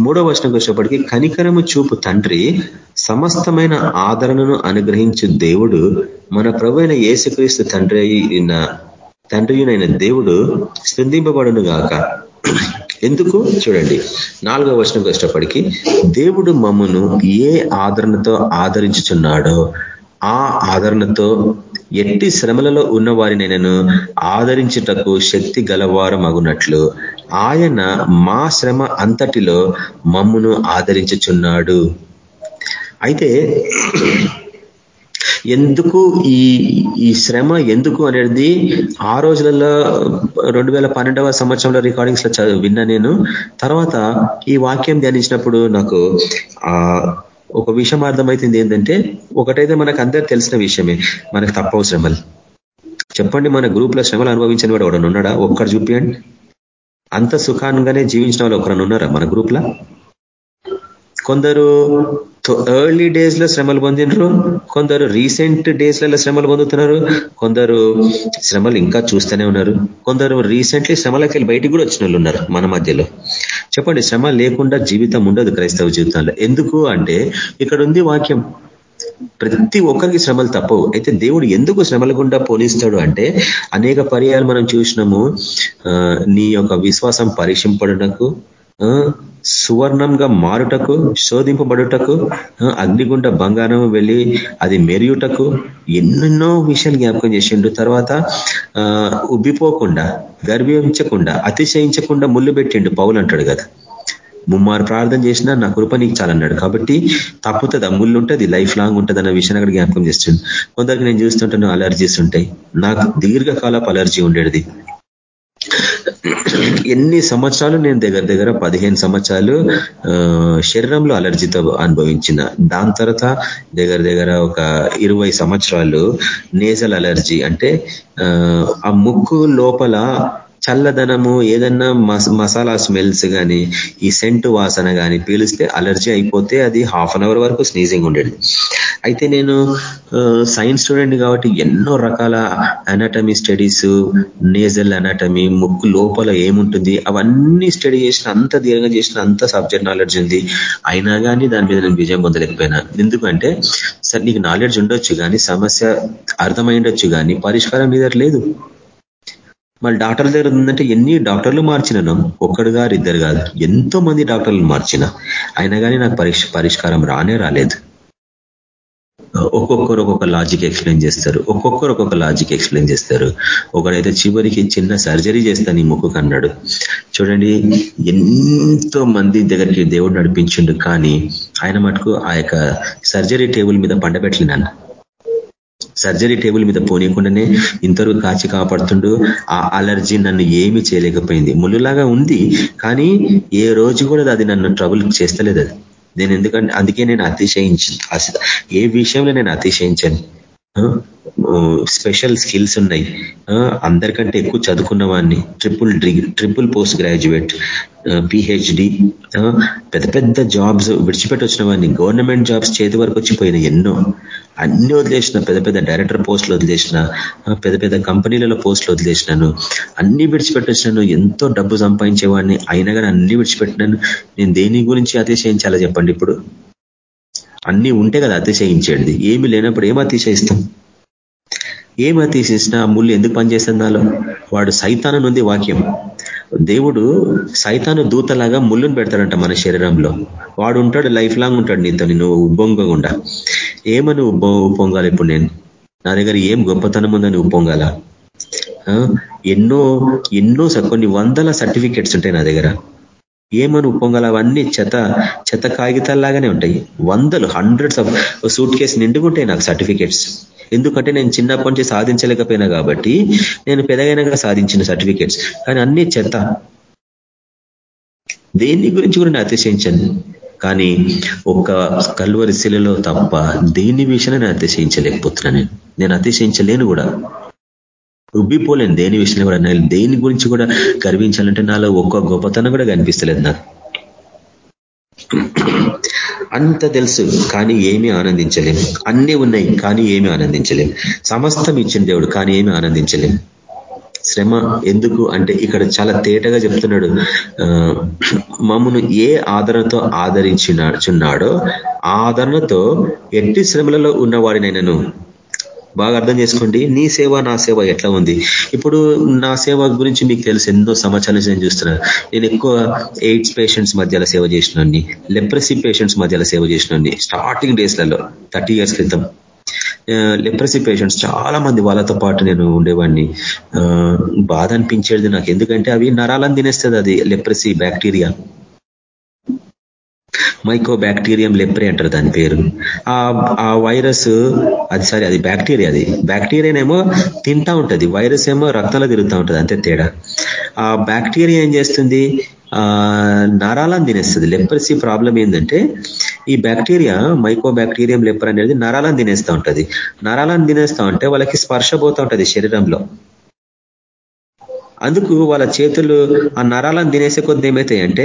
మూడో వర్షం వచ్చేప్పటికీ కనికరము చూపు తండ్రి సమస్తమైన ఆదరణను అనుగ్రహించు దేవుడు మన ప్రభు అయిన ఏసుక్రీస్తు తండ్రి అయిన తండ్రియునైన దేవుడు స్పందింపబడును గాక ఎందుకు? చూడండి. నాలుగో వర్షం కష్టపడికి దేవుడు మమ్మను ఏ ఆదరణతో ఆదరించుచున్నాడో ఆ ఆదరణతో ఎట్టి శ్రమలలో ఉన్న వారినైనాను ఆదరించుటకు శక్తి గలవారమగునట్లు ఆయన మా శ్రమ అంతటిలో మమ్మును ఆదరించుచున్నాడు. అయితే ఎందుకు ఈ ఈ శ్రమ ఎందుకు అనేది ఆ రోజులలో రెండు వేల పన్నెండవ సంవత్సరంలో రికార్డింగ్స్లో విన్నా నేను. తర్వాత ఈ వాక్యం ధ్యానించినప్పుడు నాకు ఆ ఒక విషయం అర్థమవుతుంది ఏంటంటే ఒకటైతే మనకు అందరు తెలిసిన విషయమే మనకు తప్పవు శ్రమలు. చెప్పండి మన గ్రూప్లో శ్రమలు అనుభవించిన వాడు ఒకడు ఉన్నాడా? ఒక్కడు చూపియండి. అంత సుఖానంగానే జీవించిన వాళ్ళు ఒకరన్నా ఉన్నారా మన గ్రూప్ కొందరు ఎర్లీ డేస్లో శ్రమలు పొందినరు. కొందరు రీసెంట్ డేస్లలో శ్రమలు పొందుతున్నారు. కొందరు శ్రమలు ఇంకా చూస్తూనే ఉన్నారు. కొందరు రీసెంట్లీ శ్రమలకి వెళ్ళి బయటికి కూడా వచ్చిన ఉన్నారు మన మధ్యలో. చెప్పండి శ్రమ లేకుండా జీవితం ఉండదు క్రైస్తవ జీవితంలో. ఎందుకు అంటే ఇక్కడ ఉంది వాక్యం. ప్రతి ఒక్కరికి శ్రమలు తప్పవు. అయితే దేవుడు ఎందుకు శ్రమల గుండా పోలిస్తాడు అంటే అనేక పర్యాలు మనం చూసినాము. నీ యొక్క విశ్వాసం పరీక్షింపడటకు సువర్ణంగా మారుటకు శోధింపబడుటకు అగ్నిగుండ బంగారం వెళ్ళి అది మెరియుటకు ఎన్నెన్నో విషయాలు జ్ఞాపకం చేసిండు. తర్వాత ఉబ్బిపోకుండా గర్వించకుండా అతిశయించకుండా ముళ్ళు పెట్టిండు పౌలు అంటాడు కదా. ముమ్మారు ప్రార్థన చేసినా నా కృప నీకు చాలన్నాడు. కాబట్టి తప్పుతుంది ఆ ముళ్ళు ఉంటుంది లైఫ్ లాంగ్ ఉంటుంది అన్న విషయాన్ని అక్కడ జ్ఞాపకం చేస్తుంది కొందరికి నేను చూస్తుంటాను అలర్జీస్ ఉంటాయి. నాకు దీర్ఘకాలపు అలర్జీ ఉండేది. ఎన్ని సంవత్సరాలు నేను దగ్గర దగ్గర పదిహేను సంవత్సరాలు శరీరంలో అలర్జీతో అనుభవించిన. దాని తర్వాత దగ్గర దగ్గర ఒక ఇరవై సంవత్సరాలు నేజల్ అలర్జీ అంటే ఆ ముక్కు లోపల చల్లదనము ఏదన్నా మసాలా స్మెల్స్ కానీ ఈ సెంటు వాసన కానీ పీలిస్తే అలర్జీ అయిపోతే అది హాఫ్ అన్ అవర్ వరకు స్నీజింగ్ ఉండేది. అయితే నేను సైన్స్ స్టూడెంట్ కాబట్టి ఎన్నో రకాల అనాటమీ స్టడీస్ నేజల్ అనాటమీ ముక్కు లోపల ఏముంటుంది అవన్నీ స్టడీ చేసిన అంత దీర్ఘంగా చేసిన అంత సబ్జెక్ట్ నాలెడ్జ్ ఉంది. అయినా కానీ దాని మీద నేను విజయం పొందలేకపోయినా. ఎందుకంటే సరే నీకు నాలెడ్జ్ ఉండొచ్చు కానీ సమస్య అర్థమైండొచ్చు కానీ పరిష్కారం మీద లేదు. మళ్ళీ డాక్టర్ల దగ్గర ఉందంటే ఎన్ని డాక్టర్లు మార్చినను? ఒక్కడు గారు ఇద్దరు కాదు. ఎంతో మంది డాక్టర్లు మార్చిన. అయినా కానీ నాకు పరిష్కారం రానే రాలేదు. ఒక్కొక్కరు ఒక్కొక్క లాజిక్ ఎక్స్ప్లెయిన్ చేస్తారు. ఒక్కొక్కరు ఒక్కొక్క లాజిక్ ఎక్స్ప్లెయిన్ చేస్తారు. ఒకడైతే చివరికి చిన్న సర్జరీ చేస్తాను ఈ ముక్కు కన్నాడు. చూడండి ఎంతో మంది దగ్గరికి దేవుడు నడిపించిండు. కానీ ఆయన మటుకు ఆ సర్జరీ టేబుల్ మీద పండబెట్టలేను సర్జరీ టేబుల్ మీద పోనీయకుండానే ఇంతవరకు కాచి కాపాడుతుండు. ఆ అలర్జీ నన్ను ఏమీ చేయలేకపోయింది. ముళ్ళులాగా ఉంది కానీ ఏ రోజు కూడా అది నన్ను ట్రబుల్ చేస్తలేదు అది. నేను ఎందుకంటే అందుకే నేను అతిశయించి ఏ విషయంలో నేను అతిశయించాను. స్పెషల్ స్కిల్స్ ఉన్నాయి. అందరికంటే ఎక్కువ చదువుకున్న వాడిని triple degree triple post graduate PhD పెద్ద పెద్ద జాబ్స్ విడిచిపెట్టి వచ్చిన వాడిని గవర్నమెంట్ జాబ్స్ చేతి వరకు వచ్చిపోయినాయి ఎన్నో. అన్ని వదిలేసిన పెద్ద పెద్ద డైరెక్టర్ పోస్టులు వదిలేసిన పెద్ద పెద్ద కంపెనీలలో పోస్టులు వదిలేసినాను. అన్ని విడిచిపెట్టొచ్చినాను ఎంతో డబ్బు సంపాదించేవాడిని. అయినా కానీ అన్ని విడిచిపెట్టినాను నేను దేని గురించి అతిశయించాలో చెప్పండి ఇప్పుడు? అన్నీ ఉంటే కదా అతిశయించేది. ఏమి లేనప్పుడు ఏం అతిశయిస్తాం? ఏం అతిశించినా ముళ్ళు ఎందుకు పనిచేస్తుంది నాలో? వాడు సైతాను నుండి వాక్యం. దేవుడు సైతాను దూతలాగా ముళ్ళును పెడతాడంట మన శరీరంలో. వాడు ఉంటాడు లైఫ్ లాంగ్ ఉంటాడు నీతో నువ్వు ఉబ్బొంగకుండా. ఏమని ఉబ్బ ఉప్పొంగాలి ఇప్పుడు నేను? నా దగ్గర ఏం గొప్పతనం ఉందని ఉప్పొంగాల? ఎన్నో ఎన్నో కొన్ని వందల సర్టిఫికెట్స్ ఉంటాయి నా దగ్గర. ఏమను ఉప్పొంగల అవన్నీ చెత చెత్త కాగితాల్లాగానే ఉంటాయి. వందలు హండ్రెడ్స్ ఆఫ్ సూట్ కేసు నిండుకుంటాయి నాకు సర్టిఫికెట్స్ ఎందుకంటే నేను చిన్నప్పటి నుంచి సాధించలేకపోయినా కాబట్టి నేను పెదగైనగా సాధించిన సర్టిఫికేట్స్ కానీ అన్ని చెత్త దేని గురించి కూడా నేను అతిశయించాను. కానీ ఒక కల్వరి శిలలో తప్ప దేని విషయాన్ని నేను అతిశయించలేకపోతున్నాను. నేను నేను అతిశయించలేను కూడా. ఉబ్బిపోలేను దేని విషయంలో కూడా నేను దేని గురించి కూడా గర్వించాలంటే నాలో ఒక్క గొప్పతనం కూడా కనిపిస్తలేదు నాకు. అంత తెలుసు కానీ ఏమీ ఆనందించలేం. అన్నీ ఉన్నాయి కానీ ఏమీ ఆనందించలేం. సమస్తం ఇచ్చిన దేవుడు కానీ ఏమీ ఆనందించలేం. శ్రమ ఎందుకు అంటే ఇక్కడ చాలా తేటగా చెప్తున్నాడు. మమ్మను ఏ ఆదరణతో ఆదరించినాచున్నాడో ఆదరణతో ఎట్టి శ్రమలలో ఉన్నవాడినైనాను బాగా అర్థం చేసుకోండి. నీ సేవ నా సేవ ఎట్లా ఉంది? ఇప్పుడు నా సేవ గురించి మీకు తెలుసు ఎన్నో సమాచారాలు నేను చూస్తున్నాను. నేను ఎక్కువ ఎయిడ్స్ పేషెంట్స్ మధ్యలో సేవ చేసినాన్ని లెప్రసీ పేషెంట్స్ మధ్యలో సేవ చేసినాన్ని స్టార్టింగ్ డేస్లలో థర్టీ ఇయర్స్ క్రితం లెప్రసీ పేషెంట్స్ చాలా మంది వాళ్ళతో పాటు నేను ఉండేవాడిని. బాధ అనిపించేది నాకు. ఎందుకంటే అవి నరాలను తినేస్తుంది అది leprosy bacteria. Mycobacterium leprae అంటారు దాని పేరు. ఆ వైరస్ అది సరే అది బ్యాక్టీరియా అది. బ్యాక్టీరియానేమో తింటా ఉంటుంది. వైరస్ ఏమో రక్తంలో తిరుగుతూ ఉంటుంది. అంతే తేడా. ఆ బ్యాక్టీరియా ఏం చేస్తుంది? నరాలను తినేస్తుంది. లెప్రసీ ప్రాబ్లం ఏంటంటే ఈ బ్యాక్టీరియా మైకో బ్యాక్టీరియం లెప్పర్ అనేది నరాలను తినేస్తూ ఉంటుంది. నరాలను తినేస్తూ ఉంటే వాళ్ళకి స్పర్శ పోతూ ఉంటుంది శరీరంలో. అందుకు వాళ్ళ చేతులు ఆ నరాలను తినేసే కొద్ది ఏమవుతాయంటే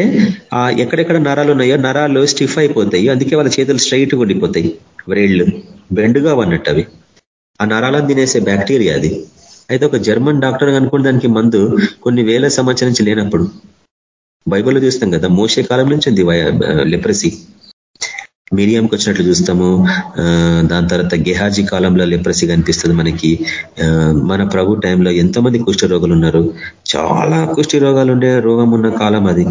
ఆ ఎక్కడెక్కడ నరాలు ఉన్నాయో నరాలు స్టిఫ్ అయిపోతాయి. అందుకే వాళ్ళ చేతులు స్ట్రైట్ ఉండిపోతాయి. వ్రేళ్ళు బెండుగా అన్నట్టు అవి. ఆ నరాలను తినేసే బ్యాక్టీరియా అది. అయితే ఒక జర్మన్ డాక్టర్ అనుకున్న దానికి మందు కొన్ని వేల సంవత్సరం నుంచి లేనప్పుడు. బైబిల్లో చూస్తాం కదా మోసే కాలం నుంచి ఉంది లెప్రసీ మిరియంకి వచ్చినట్లు చూస్తాము. దాని తర్వాత గెహాజీ కాలంలో లెప్రసీ కనిపిస్తుంది మనకి. మన ప్రభు టైంలో ఎంతమంది కుష్టి రోగులు ఉన్నారు. చాలా కుష్టి రోగాలు ఉండే రోగం ఉన్న కాలం అది.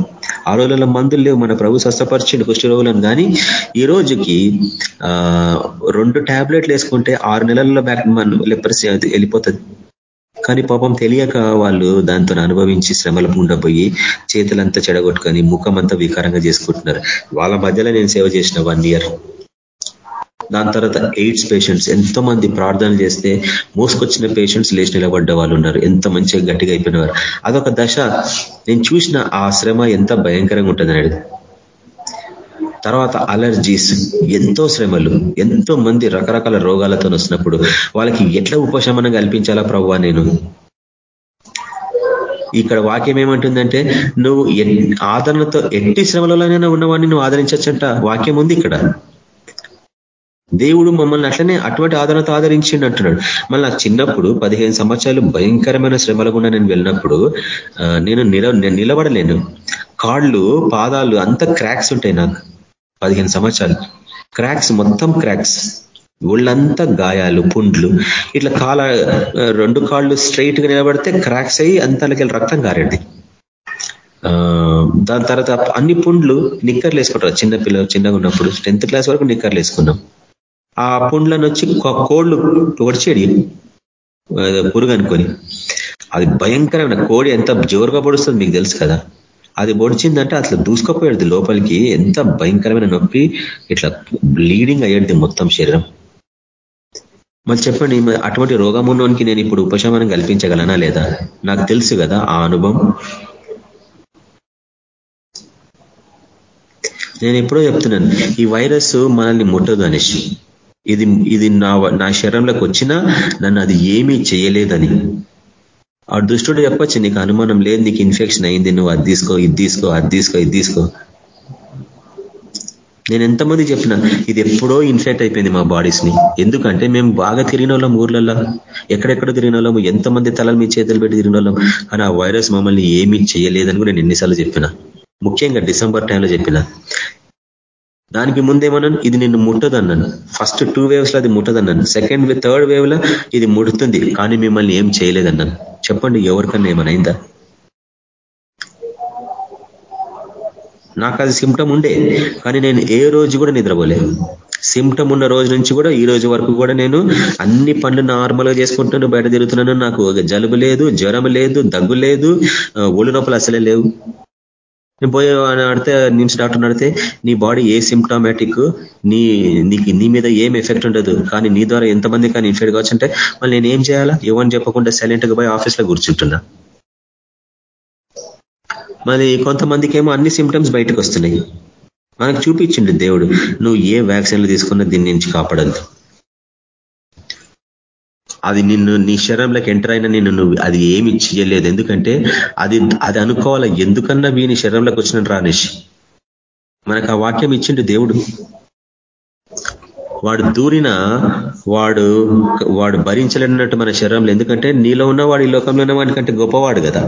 ఆ రోజులలో మందులు లేవు. మన ప్రభు స్వస్థపరిచిండు కుష్టి రోగులను. కానీ ఈ రోజుకి రెండు ట్యాబ్లెట్లు వేసుకుంటే ఆరు నెలల్లో బ్యాక్ లెప్రసీ వెళ్ళిపోతుంది. కానీ పాపం తెలియక వాళ్ళు దాంతో అనుభవించి శ్రమల ఉండబోయి చేతులంతా చెడగొట్టుకొని ముఖం అంతా వికారంగా చేసుకుంటున్నారు. వాళ్ళ మధ్యలో నేను సేవ చేసిన వన్ ఇయర్ దాని తర్వాత ఎయిడ్స్ పేషెంట్స్ ఎంతో మంది ప్రార్థనలు చేస్తే మోసుకొచ్చిన పేషెంట్స్ లేచి నిలబడ్డ వాళ్ళు ఉన్నారు. ఎంత మంచిగా గట్టిగా అయిపోయినవారు అదొక దశ. నేను చూసిన ఆ శ్రమ ఎంత భయంకరంగా ఉంటుంది అనేది తర్వాత అలర్జీస్ ఎంతో శ్రమలు ఎంతో మంది రకరకాల రోగాలతో వస్తున్నప్పుడు వాళ్ళకి ఎట్లా ఉపశమనం కల్పించాలా ప్రభు నేను? ఇక్కడ వాక్యం ఏమంటుందంటే నువ్వు ఆదరణతో ఎట్టి శ్రమలలోనైనా ఉన్నవాడిని నువ్వు ఆదరించచ్చంట వాక్యం ఉంది ఇక్కడ. దేవుడు మమ్మల్ని అట్లనే అటువంటి ఆదరణతో ఆదరించిండు అంటున్నాడు. మళ్ళీ నాకు చిన్నప్పుడు పదిహేను సంవత్సరాలు భయంకరమైన శ్రమల గుండా నేను వెళ్ళినప్పుడు నేను నిలబడలేను. కాళ్ళు పాదాలు అంత క్రాక్స్ ఉంటాయి నాకు. పదిహేను సంవత్సరాలు. క్రాక్స్ మొత్తం క్రాక్స్ ఒళ్ళంతా గాయాలు పుండ్లు. ఇట్లా కాల రెండు కాళ్ళు స్ట్రైట్గా నిలబడితే క్రాక్స్ అయ్యి అంతలకి రక్తం కారండి దాని తర్వాత అన్ని పుండ్లు నిక్కర్లు వేసుకుంటారు. చిన్న పిల్లలు చిన్నగా ఉన్నప్పుడు టెన్త్ క్లాస్ వరకు నిక్కర్లు వేసుకున్నాం. ఆ పుండ్లను వచ్చి కోళ్ళు ఒడిచేడి. పురుగు అనుకొని అది భయంకరమైన కోడి ఎంత జోరుగా పొడుస్తుంది మీకు తెలుసు కదా. అది పొడిచిందంటే అట్లా దూసుకపోయేది లోపలికి. ఎంత భయంకరమైన నొప్పి. ఇట్లా బ్లీడింగ్ అయ్యేది మొత్తం శరీరం. మరి చెప్పండి అటువంటి రోగం ఉన్నోనికి నేను ఇప్పుడు ఉపశమనం కల్పించగలనా లేదా? నాకు తెలుసు కదా ఆ అనుభవం. నేను ఎప్పుడో చెప్తున్నాను ఈ వైరస్ మనల్ని ముట్టదు అనేసి ఇది ఇది నా నా శరీరంలోకి వచ్చినా నన్ను అది ఏమీ చేయలేదని. ఆ దుష్టుడు చెప్పచ్చు నీకు అనుమానం లేదు నీకు ఇన్ఫెక్షన్ అయింది నువ్వు అది తీసుకో ఇది తీసుకో అది తీసుకో ఇది తీసుకో. నేను ఎంతమంది చెప్పిన ఇది ఎప్పుడో ఇన్ఫెక్ట్ అయిపోయింది మా బాడీస్ని. ఎందుకంటే మేము బాగా తిరిగిన వాళ్ళం ఊర్లలో ఎక్కడెక్కడ తిరిగిన వాళ్ళం ఎంతమంది తలలు మీ చేతులు పెట్టి తిరిగిన వాళ్ళం కానీ ఆ వైరస్ మమ్మల్ని ఏమీ చేయలేదని కూడా నేను ఎన్నిసార్లు చెప్పిన. ముఖ్యంగా డిసెంబర్ టైంలో చెప్పిన. దానికి ముందేమన్నాను? ఇది నిన్ను ముట్టదన్నాను. ఫస్ట్ టూ వేవ్స్లో అది ముట్టదన్నాను. సెకండ్ థర్డ్ వేవ్లో ఇది ముడుతుంది. కానీ మిమ్మల్ని ఏం చేయలేదన్నాను. చెప్పండి ఎవరికన్నా ఏమైనా అయిందా? నాకు అది సిమ్టమ్ ఉండే కానీ నేను ఏ రోజు కూడా నిద్రపోలేదు. సిమ్టమ్ ఉన్న రోజు నుంచి కూడా ఈ రోజు వరకు కూడా నేను అన్ని పనులు నార్మల్గా చేసుకుంటున్నాను బయట తిరుగుతున్నాను. నాకు జలుబు లేదు జ్వరం లేదు దగ్గు లేదు ఒళ్ళు నొప్పులు అసలే లేవు. నేను పోయి అడితే నిమ్స్ డాక్టర్ అడితే నీ బాడీ ఏ సిమ్టామేటిక్ నీ నీకు నీ మీద ఏం ఎఫెక్ట్ ఉండదు. కానీ నీ ద్వారా ఎంతమంది కానీ ఇన్ఫెక్ట్ కావచ్చు అంటే మళ్ళీ నేను ఏం చేయాలా? ఎవరిని చెప్పకుండా సైలెంట్గా పోయి ఆఫీస్లో కూర్చుంటున్నా. మరి కొంతమందికి ఏమో అన్ని సిమ్టమ్స్ బయటకు వస్తున్నాయి. మనకు చూపించిండు దేవుడు నువ్వు ఏ వ్యాక్సిన్లు తీసుకున్నా దీని నుంచి కాపాడద్దు. అది నిన్ను నీ శరీరంలోకి ఎంటర్ అయినా నిన్ను నువ్వు అది ఏమి చేయలేదు. ఎందుకంటే అది అది అనుకోవాలి ఎందుకన్నా వీని శరీరంలోకి వచ్చిన రానేష్ మనకు ఆ వాక్యం ఇచ్చిండు దేవుడు. వాడు దూరిన వాడు వాడు భరించలేనట్టు మన శరీరంలో. ఎందుకంటే నీలో ఉన్నవాడు ఈ లోకంలో ఉన్న వాడికంటే గొప్పవాడు కదా.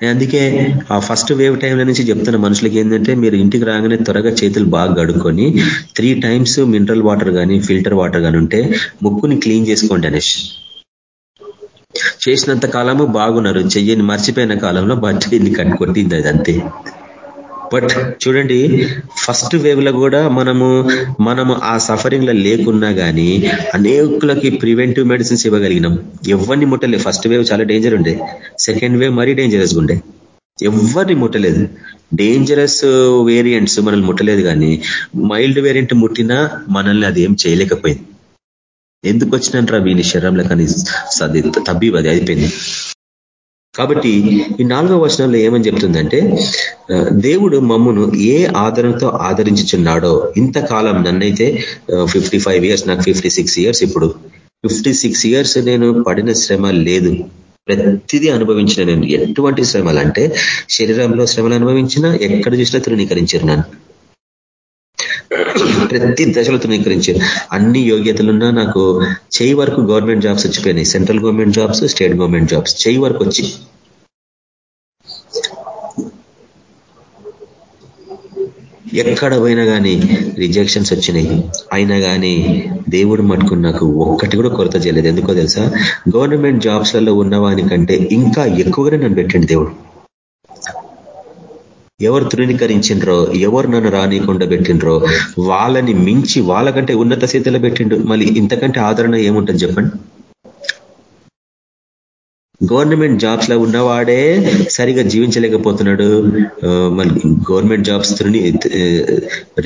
అందుకే ఆ ఫస్ట్ వేవ్ టైంలో నుంచి చెప్తున్న మనుషులకి ఏంటంటే మీరు ఇంటికి రాగానే త్వరగా చేతులు బాగా కడుక్కొని త్రీ టైమ్స్ మినరల్ వాటర్ కానీ ఫిల్టర్ వాటర్ కానీ ఉంటే ముక్కుని క్లీన్ చేసుకోండి అనేసి చేసినంత కాలము బాగున్నారు. చెయ్యని మర్చిపోయిన కాలంలో బట్టి కట్టుకొట్టింది అది అంతే. బట్ చూడండి ఫస్ట్ వేవ్లో కూడా మనము మనము ఆ సఫరింగ్లో లేకున్నా కానీ అనేకులకి ప్రివెంటివ్ మెడిసిన్స్ ఇవ్వగలిగినాం. ఎవరిని ముట్టలేదు. ఫస్ట్ వేవ్ చాలా డేంజర్ ఉండే. సెకండ్ వేవ్ మరీ డేంజరస్ ఉండే ఎవరిని ముట్టలేదు. డేంజరస్ వేరియంట్స్ మనల్ని ముట్టలేదు కానీ మైల్డ్ వేరియంట్ ముట్టినా మనల్ని అది ఏం చేయలేకపోయింది. ఎందుకు వచ్చినంటారా వీని శరీరంలో కానీ తబ్బి అది అయిపోయింది. కాబట్టి ఈ నాలుగో వచనంలో ఏమని చెప్తుందంటే దేవుడు మమ్మను ఏ ఆదరణతో ఆదరించుచున్నాడో ఇంతకాలం నన్నైతే ఫిఫ్టీ ఫైవ్ ఇయర్స్ నాకు ఫిఫ్టీ ఇయర్స్ ఇప్పుడు. ఫిఫ్టీ ఇయర్స్ నేను పడిన శ్రమ లేదు. ప్రతిదీ అనుభవించిన నేను. ఎటువంటి శ్రమలు అంటే శరీరంలో శ్రమలు అనుభవించిన ఎక్కడ చూసినా తృణీకరించారు నన్ను. ప్రతి దశలో తృణీకరించారు. అన్ని యోగ్యతలున్నా నాకు చేయి వరకు government jobs వచ్చిపోయినాయి. Central government jobs state government jobs. చేయి వరకు వచ్చి. ఎక్కడ పోయినా కానీ రిజెక్షన్స్ వచ్చినాయి. అయినా కానీ దేవుడు మటుకు నాకు ఒక్కటి కూడా కొరత చేయలేదు. ఎందుకో తెలుసా? గవర్నమెంట్ జాబ్స్లలో ఉన్నవాని కంటే ఇంకా ఎక్కువగానే నన్ను పెట్టండి దేవుడు. ఎవరు తృణీకరించిండ్రో ఎవరు నన్ను రానియకుండా పెట్టిండ్రో వాళ్ళని మించి వాళ్ళకంటే ఉన్నత స్థితిలో పెట్టిండు. మళ్ళీ ఇంతకంటే ఆదరణ ఏముంటుంది చెప్పండి? గవర్నమెంట్ జాబ్స్లో ఉన్నవాడే సరిగా జీవించలేకపోతున్నాడు. మళ్ళీ గవర్నమెంట్ జాబ్స్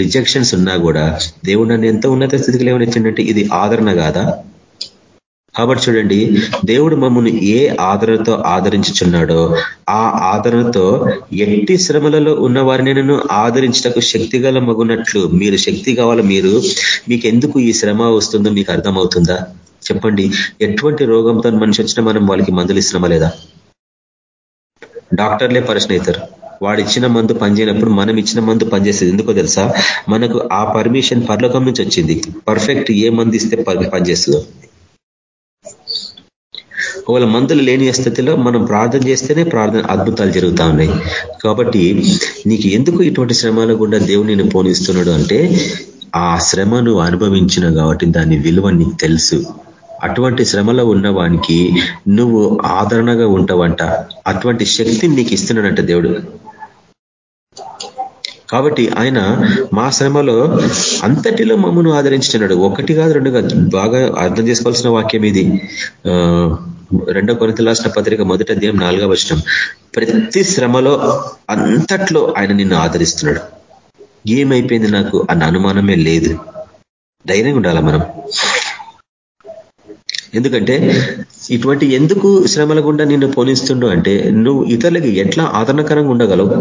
రిజెక్షన్స్ ఉన్నా కూడా దేవుడు నన్ను ఎంత ఉన్నత స్థితికి లేవనెచ్చిండంటే ఇది ఆదరణ కాదా? కాబట్టి చూడండి దేవుడు మమ్మల్ని ఏ ఆదరణతో ఆదరించుచున్నాడో ఆ ఆదరణతో ఎట్టి శ్రమలలో ఉన్న వారిని నేను ఆదరించటకు శక్తిగల మగునట్లు మీరు శక్తి కావాలి మీరు? మీకు ఎందుకు ఈ శ్రమ వస్తుందో మీకు అర్థమవుతుందా? చెప్పండి ఎటువంటి రోగంతో మనిషి వచ్చినా మనం వాళ్ళకి మందులు ఇస్తున్నామా లేదా? డాక్టర్లే పరిశ్న అవుతారు వాడు ఇచ్చిన మందు పనిచేయనప్పుడు మనం ఇచ్చిన మందు పనిచేసేది ఎందుకో తెలుసా? మనకు ఆ పర్మిషన్ పర్లోకం నుంచి వచ్చింది. పర్ఫెక్ట్ ఏ మందు ఇస్తే పనిచేస్తుందో. ఒకవేళ మందులు లేని స్థితిలో మనం ప్రార్థన చేస్తేనే ప్రార్థన అద్భుతాలు జరుగుతూ ఉన్నాయి. కాబట్టి నీకు ఎందుకు ఇటువంటి శ్రమలు గుండా దేవుడు నేను పోనిస్తున్నాడు అంటే ఆ శ్రమను అనుభవించిన కాబట్టి దాని విలువ నీకు తెలుసు. అటువంటి శ్రమలో ఉన్నవానికి నువ్వు ఆదరణగా ఉంటావంట. అటువంటి శక్తిని నీకు ఇస్తున్నాడంట దేవుడు. కాబట్టి ఆయన మా శ్రమలో అంతటిలో మమ్మను ఆదరించినాడు. ఒకటి కాదు రెండు కాదు. బాగా అర్థం చేసుకోవాల్సిన వాక్యం ఇది. రెండో కొనిత రాసిన పత్రిక మొదట అధ్యాయం నాలుగో వచ్చిన ప్రతి శ్రమలో అంతట్లో ఆయన నిన్ను ఆదరిస్తున్నాడు. ఏమైపోయింది నాకు అన్న అనుమానమే లేదు. ధైర్యంగా ఉండాల మనం? ఎందుకంటే ఇటువంటి ఎందుకు శ్రమల గుండా నిన్ను పోలిస్తుండు అంటే నువ్వు ఇతరులకి ఎట్లా ఆదరణకరంగా ఉండగలవు?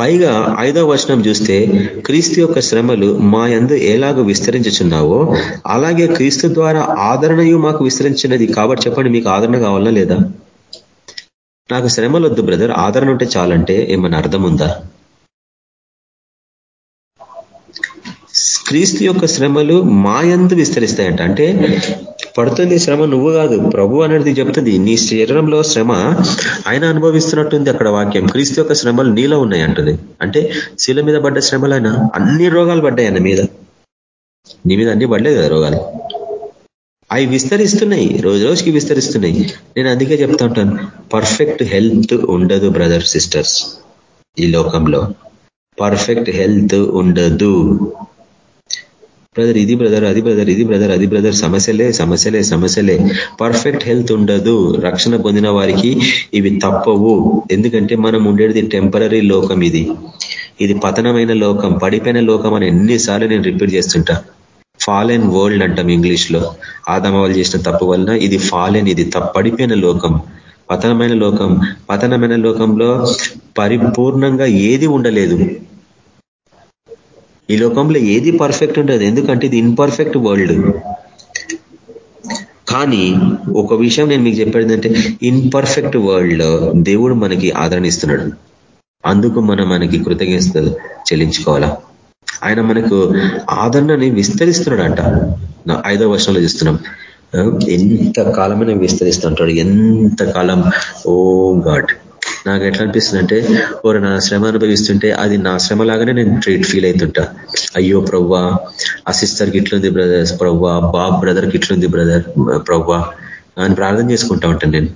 పైగా ఐదవ వచనం చూస్తే క్రీస్తు యొక్క శ్రమలు మా యందు ఎలాగో విస్తరించుచున్నావో అలాగే క్రీస్తు ద్వారా ఆదరణయు మాకు విస్తరించినది. కాబట్టి చెప్పండి మీకు ఆదరణ కావాలా లేదా? నాకు శ్రమలు వద్దు బ్రదర్. ఆదరణ ఉంటే చాలంటే ఏమైనా అర్థం ఉందా క్రీస్తు యొక్క శ్రమలు మాయందు విస్తరిస్తాయంట. అంటే పడుతుంది శ్రమ నువ్వు కాదు. ప్రభు అనేది చెప్తుంది నీ శరీరంలో శ్రమ ఆయన అనుభవిస్తున్నట్టుంది అక్కడ వాక్యం. క్రీస్తు యొక్క శ్రమలు నీలో ఉన్నాయి అంటుంది. అంటే శిల మీద పడ్డ శ్రమలైనా అన్ని రోగాలు పడ్డాయి ఆయన మీద. నీ మీద అన్ని పడలేదు కదా రోగాలు. అవి విస్తరిస్తున్నాయి రోజు రోజుకి విస్తరిస్తున్నాయి. నేను అందుకే చెప్తా ఉంటాను పర్ఫెక్ట్ హెల్త్ ఉండదు బ్రదర్ సిస్టర్స్ ఈ లోకంలో. పర్ఫెక్ట్ హెల్త్ ఉండదు. బ్రదర్ ఇది బ్రదర్ అది బ్రదర్ ఇది బ్రదర్ అది బ్రదర్ సమస్యలే సమస్యలే సమస్యలే. పర్ఫెక్ట్ హెల్త్ ఉండదు. రక్షణ పొందిన వారికి ఇవి తప్పవు. ఎందుకంటే మనం ఉండేది టెంపరీ లోకం ఇది. ఇది పతనమైన లోకం పడిపోయిన లోకం అని ఎన్నిసార్లు నేను రిపీట్ చేస్తుంటా. ఫాలెన్ వరల్డ్ అంటాం ఇంగ్లీష్లో. ఆదమ చేసిన తప్పు వలన ఇది ఫాలెన్ ఇది పడిపోయిన లోకం. పతనమైన లోకం పతనమైన లోకంలో పరిపూర్ణంగా ఏది ఉండలేదు. ఈ లోకంలో ఏది పర్ఫెక్ట్ ఉండదు. ఎందుకంటే ఇది ఇన్పర్ఫెక్ట్ వరల్డ్ కానీ ఒక విషయం నేను మీకు చెప్పేది అంటే ఇన్పర్ఫెక్ట్ వరల్డ్ దేవుడు మనకి ఆదరణిస్తున్నాడు అందుకు మనం మనకి కృతజ్ఞతలు చెల్లించుకోవాలా? ఆయన మనకు ఆదరణని విస్తరిస్తున్నాడంట. ఐదో వర్షంలో చూస్తున్నాం. ఎంత కాలమైన విస్తరిస్తుంటాడు. ఎంత కాలం? ఓ గాడ్. నాకు ఎట్లా అనిపిస్తుంది అంటే ఓరు నా శ్రమ అనుభవిస్తుంటే అది నా శ్రమ లాగానే నేను ట్రీట్ ఫీల్ అవుతుంటా అయ్యో ప్రవ్వా ఆ సిస్టర్కి ఇట్లుంది బ్రదర్స్ ప్రవ్వా బాబ్ బ్రదర్కి ఇట్లుంది బ్రదర్ ప్రవ్వా అని ప్రార్థన చేసుకుంటా ఉంటాను నేను.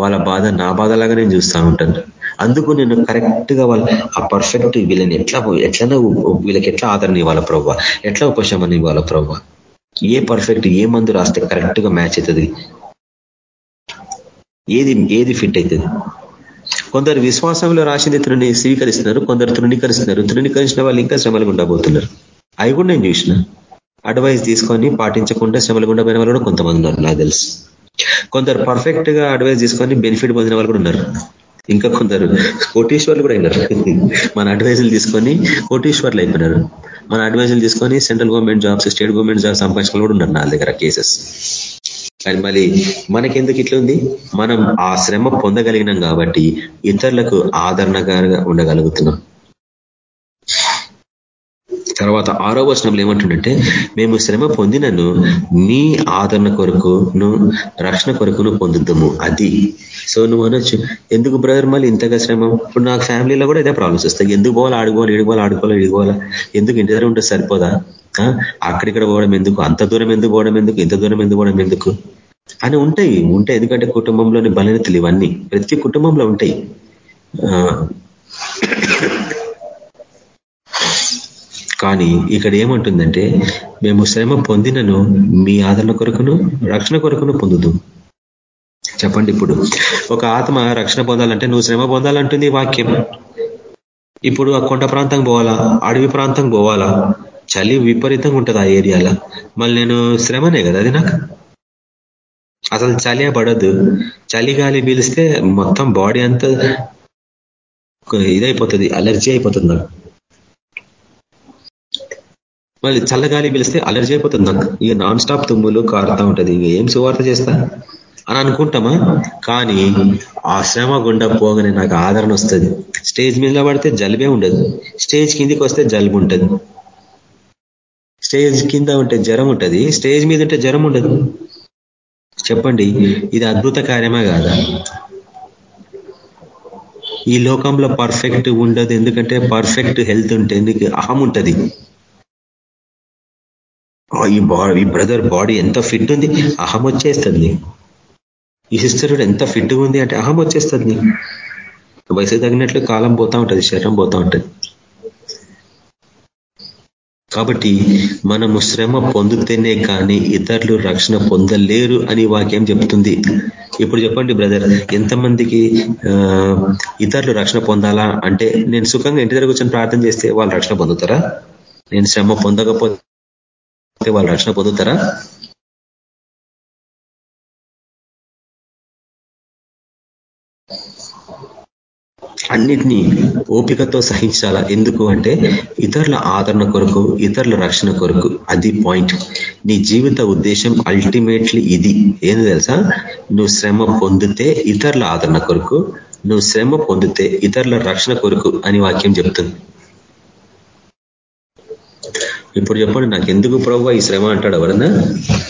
వాళ్ళ బాధ నా బాధలాగా నేను చూస్తూ ఉంటాను. అందుకు నేను కరెక్ట్గా వాళ్ళ ఆ పర్ఫెక్ట్ వీళ్ళని ఎట్లా ఎట్లన్నా వీళ్ళకి ఎట్లా ఆదరణ ఇవ్వాల ప్రవ్వ? ఎట్లా ఉపశమనం ఇవ్వాల ప్రవ్వ? ఏ పర్ఫెక్ట్ ఏ మందు రాస్తే కరెక్ట్గా మ్యాచ్ అవుతుంది? ఏది ఏది ఫిట్ అవుతుంది? కొందరు విశ్వాసంలో రాసింది తృణి స్వీకరిస్తున్నారు కొందరు తృణీకరిస్తున్నారు. తృణీకరించిన వాళ్ళు ఇంకా శ్రమలు ఉండబోతున్నారు అవి కూడా నేను చూసిన. అడ్వైస్ తీసుకొని పాటించకుండా శ్రమలు గుండా పోయిన వాళ్ళు కూడా కొంతమంది ఉన్నారు నాకు తెలుసు. కొందరు పర్ఫెక్ట్గా అడ్వైస్ తీసుకొని బెనిఫిట్ పొందిన వాళ్ళు కూడా ఉన్నారు. ఇంకా కొందరు కోటీశ్వర్లు కూడా అయినారు. మన అడ్వైజులు తీసుకొని కోటీశ్వర్లు అయిపోయినారు. మన అడ్వైజులు తీసుకొని central government jobs state government jobs సంపాదించిన కూడా ఉన్నారు నా దగ్గర కేసెస్ కానీ మళ్ళీ మనకెందుకు ఇట్లుంది? మనం ఆ శ్రమ పొందగలిగినాం కాబట్టి ఇతరులకు ఆదరణగా ఉండగలుగుతున్నాం. తర్వాత ఆరో వచనంలో ఏమంటుండంటే మేము శ్రమ పొందినను నీ ఆదరణ కొరకును రక్షణ కొరకును పొందుతాము అది. సో నువ్వు అనొచ్చు ఎందుకు బ్రదర్ మళ్ళీ ఇంతగా శ్రమ? ఇప్పుడు నాకు ఫ్యామిలీలో కూడా ఇదే ప్రాబ్లమ్స్ వస్తాయి. ఎందుకు పోవాలి? ఆడుకోవాలి ఇడుకోవాలి ఆడుకోవాలి ఇడుకోవాలా ఎందుకు ఇంటి దగ్గర ఉంటే సరిపోదా? అక్కడిక్కడ పోవడం ఎందుకు? అంత దూరం ఎందుకు పోవడం ఎందుకు? ఇంత దూరం ఎందుకు పోవడం ఎందుకు? అని ఉంటాయి ఉంటాయి. ఎందుకంటే కుటుంబంలోని బలనతలు ఇవన్నీ. ప్రతి కుటుంబంలో ఉంటాయి. కానీ ఇక్కడ ఏమంటుందంటే మేము శ్రమ పొందినను మీ ఆదరణ కొరకును రక్షణ కొరకును పొందుదు. చెప్పండి ఇప్పుడు. ఒక ఆత్మ రక్షణ పొందాలంటే నువ్వు శ్రమ పొందాలంటుంది వాక్యం. ఇప్పుడు ఆ కొండ ప్రాంతం పోవాలా? అడవి ప్రాంతం పోవాలా? చలి విపరీతంగా ఉంటుంది ఆ ఏరియాలో. మళ్ళీ నేను శ్రమనే కదా అది నాకు? అసలు చలి పడద్దు చలి గాలి పీలిస్తే మొత్తం బాడీ అంతా ఇదైపోతుంది అలర్జీ అయిపోతుంది నాకు. మళ్ళీ చల్లగాలి పిలిస్తే అలర్జీ అయిపోతుంది నాకు. ఇక నాన్ స్టాప్ తుమ్ములు కారుతా ఉంటుంది. ఇంక ఏం సువార్త చేస్తా? అని అనుకుంటామా? కానీ ఆ శ్రమ గుండా పోగానే నాకు ఆదరణ వస్తుంది. స్టేజ్ మీద పడితే జలుబే ఉండదు. స్టేజ్ కిందికి వస్తే జలుబు ఉంటుంది. స్టేజ్ కింద ఉంటే జ్వరం ఉంటుంది. స్టేజ్ మీద ఉంటే జ్వరం ఉండదు. చెప్పండి ఇది అద్భుత కార్యమే కాదా? ఈ లోకంలో పర్ఫెక్ట్ ఉండదు ఎందుకంటే పర్ఫెక్ట్ హెల్త్ ఉంటే నీకు అహం ఉంటుంది? ఈ బాడీ ఈ బ్రదర్ బాడీ ఎంత ఫిట్ ఉంది? అహం వచ్చేస్తుంది. ఈ సిస్టర్ ఎంత ఫిట్గా ఉంది అంటే అహం వచ్చేస్తుంది. వయసు తగినట్లు కాలం పోతా ఉంటుంది శరీరం పోతా ఉంటుంది. కాబట్టి మనము శ్రమ పొందితేనే కానీ ఇతరులు రక్షణ పొందలేరు అని వాక్యం చెప్తుంది ఇప్పుడు చెప్పండి బ్రదర్ ఎంతమందికి ఇతరులు రక్షణ పొందాలా? అంటే నేను సుఖంగా ఇంటి దగ్గర కూర్చొని ప్రార్థన చేస్తే వాళ్ళు రక్షణ పొందుతారా? నేను శ్రమ పొందకపోతే వాళ్ళు రక్షణ పొందుతారా? అన్నిటినీ ఓపికతో సహించాలా? ఎందుకు అంటే ఇతరుల ఆదరణ కొరకు ఇతరుల రక్షణ కొరకు అది పాయింట్ నీ జీవిత ఉద్దేశం అల్టిమేట్లీ ఇది. ఏంది తెలుసా? నువ్వు శ్రమ పొందితే ఇతరుల ఆదరణ కొరకు నువ్వు శ్రమ పొందితే ఇతరుల రక్షణ కొరకు అని వాక్యం చెప్తుంది. ఇప్పుడు చెప్పండి నాకు ఎందుకు ప్రభు ఈ శ్రమ అంటాడు ఎవరన్నా?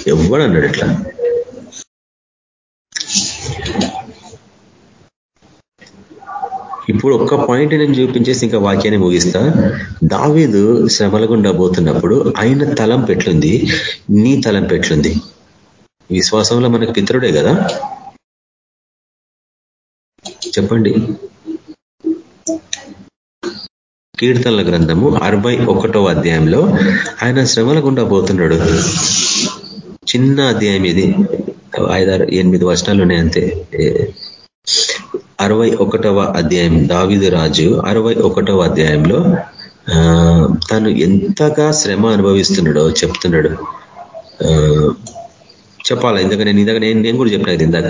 ఎవడు అన్నాడు ఇట్లా? ఇప్పుడు ఒక్క పాయింట్ నేను చూపించేసి ఇంకా వాక్యాన్ని ముగిస్తా. దావీదు శ్రమల గుండా పోతున్నప్పుడు ఆయన తలం పెట్లుంది నీ తలం పెట్లుంది. విశ్వాసంలో మనకు పితరుడే కదా? చెప్పండి. కీర్తనల గ్రంథము అరవై ఒకటో అధ్యాయంలో ఆయన శ్రమల గుండా పోతున్నాడు చిన్న అధ్యాయం ఇది. ఐదారు ఎనిమిది వర్షాలు ఉన్నాయి అంతే. అరవై ఒకటవ అధ్యాయం దావిదు రాజు అరవై ఒకటవ అధ్యాయంలో తను ఎంతగా శ్రమ అనుభవిస్తున్నాడో చెప్తున్నాడు. చెప్పాలా? ఇందాక నేను ఇందాక నేను నేను కూడా చెప్పిన ఇందాక.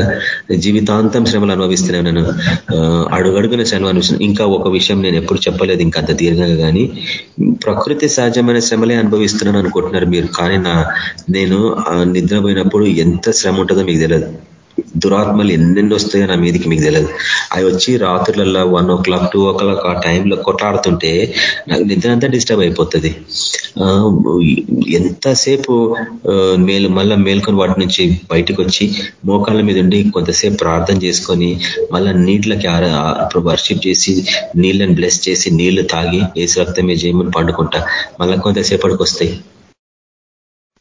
జీవితాంతం శ్రమలు అనుభవిస్తున్నాను నేను. అడుగడుగున శ్రమ అనుభవిస్తున్నాను. ఇంకా ఒక విషయం నేను ఎప్పుడు చెప్పలేదు ఇంకా అంత దీర్ఘంగా కానీ. ప్రకృతి సహజమైన శ్రమలే అనుభవిస్తున్నాను అనుకుంటున్నారు మీరు. కానీ నా నేను నిద్రపోయినప్పుడు ఎంత శ్రమ ఉంటుందో మీకు తెలియదు. దురాత్మలు ఎన్నెన్ని వస్తాయో నా మీదకి మీకు తెలియదు అవి వచ్చి రాత్రులలో one o'clock two o'clock ఆ టైంలో కొట్లాడుతుంటే నాకు నిద్ర అంతా డిస్టర్బ్ అయిపోతుంది ఎంతసేపు మేలు మళ్ళా మేల్కొని వాటి నుంచి బయటకు వచ్చి మోకాళ్ళ మీద ఉండి కొంతసేపు ప్రార్థన చేసుకొని మళ్ళా నీళ్ళకి వర్షిప్ చేసి నీళ్ళని బ్లెస్ చేసి నీళ్ళు తాగి ఏసు రక్తమే చేయమని పండుకుంటా. మళ్ళా కొంతసేపటికి వస్తాయి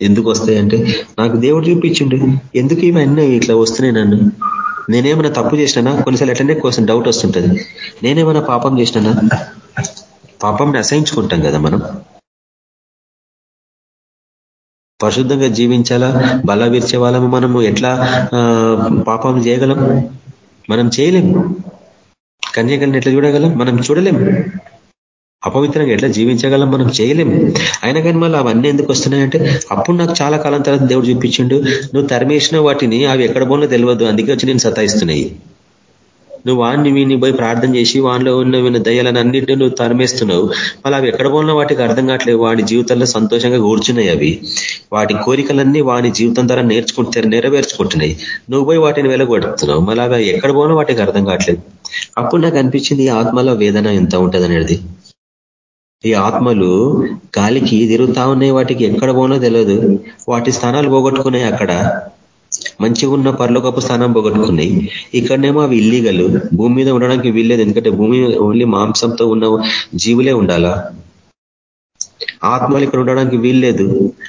ఎందుకు వస్తాయంటే? నాకు దేవుడు చూపించిండు. ఎందుకు ఇవన్నీ ఇట్లా వస్తున్నాయి నన్ను? నేనేమైనా తప్పు చేసినానా? కొన్నిసార్లు ఎట్లనే కోసం డౌట్ వస్తుంటది. నేనేమైనా పాపం చేసినానా? పాపంని అసహించుకుంటాం కదా మనం. పరిశుద్ధంగా జీవించాలా? బల విరిచే వాళ్ళము మనము ఎట్లా పాపం చేయగలం? మనం చేయలేం. కన్యకల్ని ఎట్లా చూడగలం? మనం చూడలేం. అపవిత్రంగా ఎట్లా జీవించగలం మనం చేయలేం. అయినా కానీ మళ్ళీ అవన్నీ ఎందుకు వస్తున్నాయంటే అప్పుడు నాకు చాలా కాలం తర్వాత దేవుడు చూపించిండు నువ్వు తరిమేసిన వాటిని అవి ఎక్కడ పోలో తెలియదు అందుకే వచ్చి నేను సతాయిస్తున్నాయి. నువ్వు వాడిని వీని పోయి ప్రార్థన చేసి వానిలో ఉన్న దయ్యాలను అన్నింటినీ నువ్వు తరిమేస్తున్నావు. మళ్ళీ అవి ఎక్కడ పోలిన వాటికి అర్థం కావట్లేదు వాడి జీవితంలో సంతోషంగా కూర్చున్నాయి అవి. వాటి కోరికలన్నీ వాని జీవితం ద్వారా నేర్చుకుంటే నెరవేర్చుకుంటున్నాయి. నువ్వు పోయి వాటిని వెలగొడుతున్నావు మళ్ళీ అవి ఎక్కడ పోలిన వాటికి అర్థం కావట్లేదు. అప్పుడు నాకు అనిపించింది ఈ ఆత్మలో వేదన ఎంత ఉంటుంది అనేది ఈ ఆత్మలు గాలికి తిరుగుతా ఉన్నాయి. వాటికి ఎక్కడ పోనో తెలియదు వాటి స్థానాలు పోగొట్టుకున్నాయి అక్కడ. మంచిగా ఉన్న పర్లోకపు స్థానం పోగొట్టుకున్నాయి. ఇక్కడనేమో అవి ఇల్లీగలు. భూమి మీద ఉండడానికి వీల్లేదు. ఎందుకంటే భూమి ఓన్లీ మాంసంతో ఉన్న జీవులే ఉండాలా? ఆత్మలు ఇక్కడ ఉండడానికి వీల్లేదు.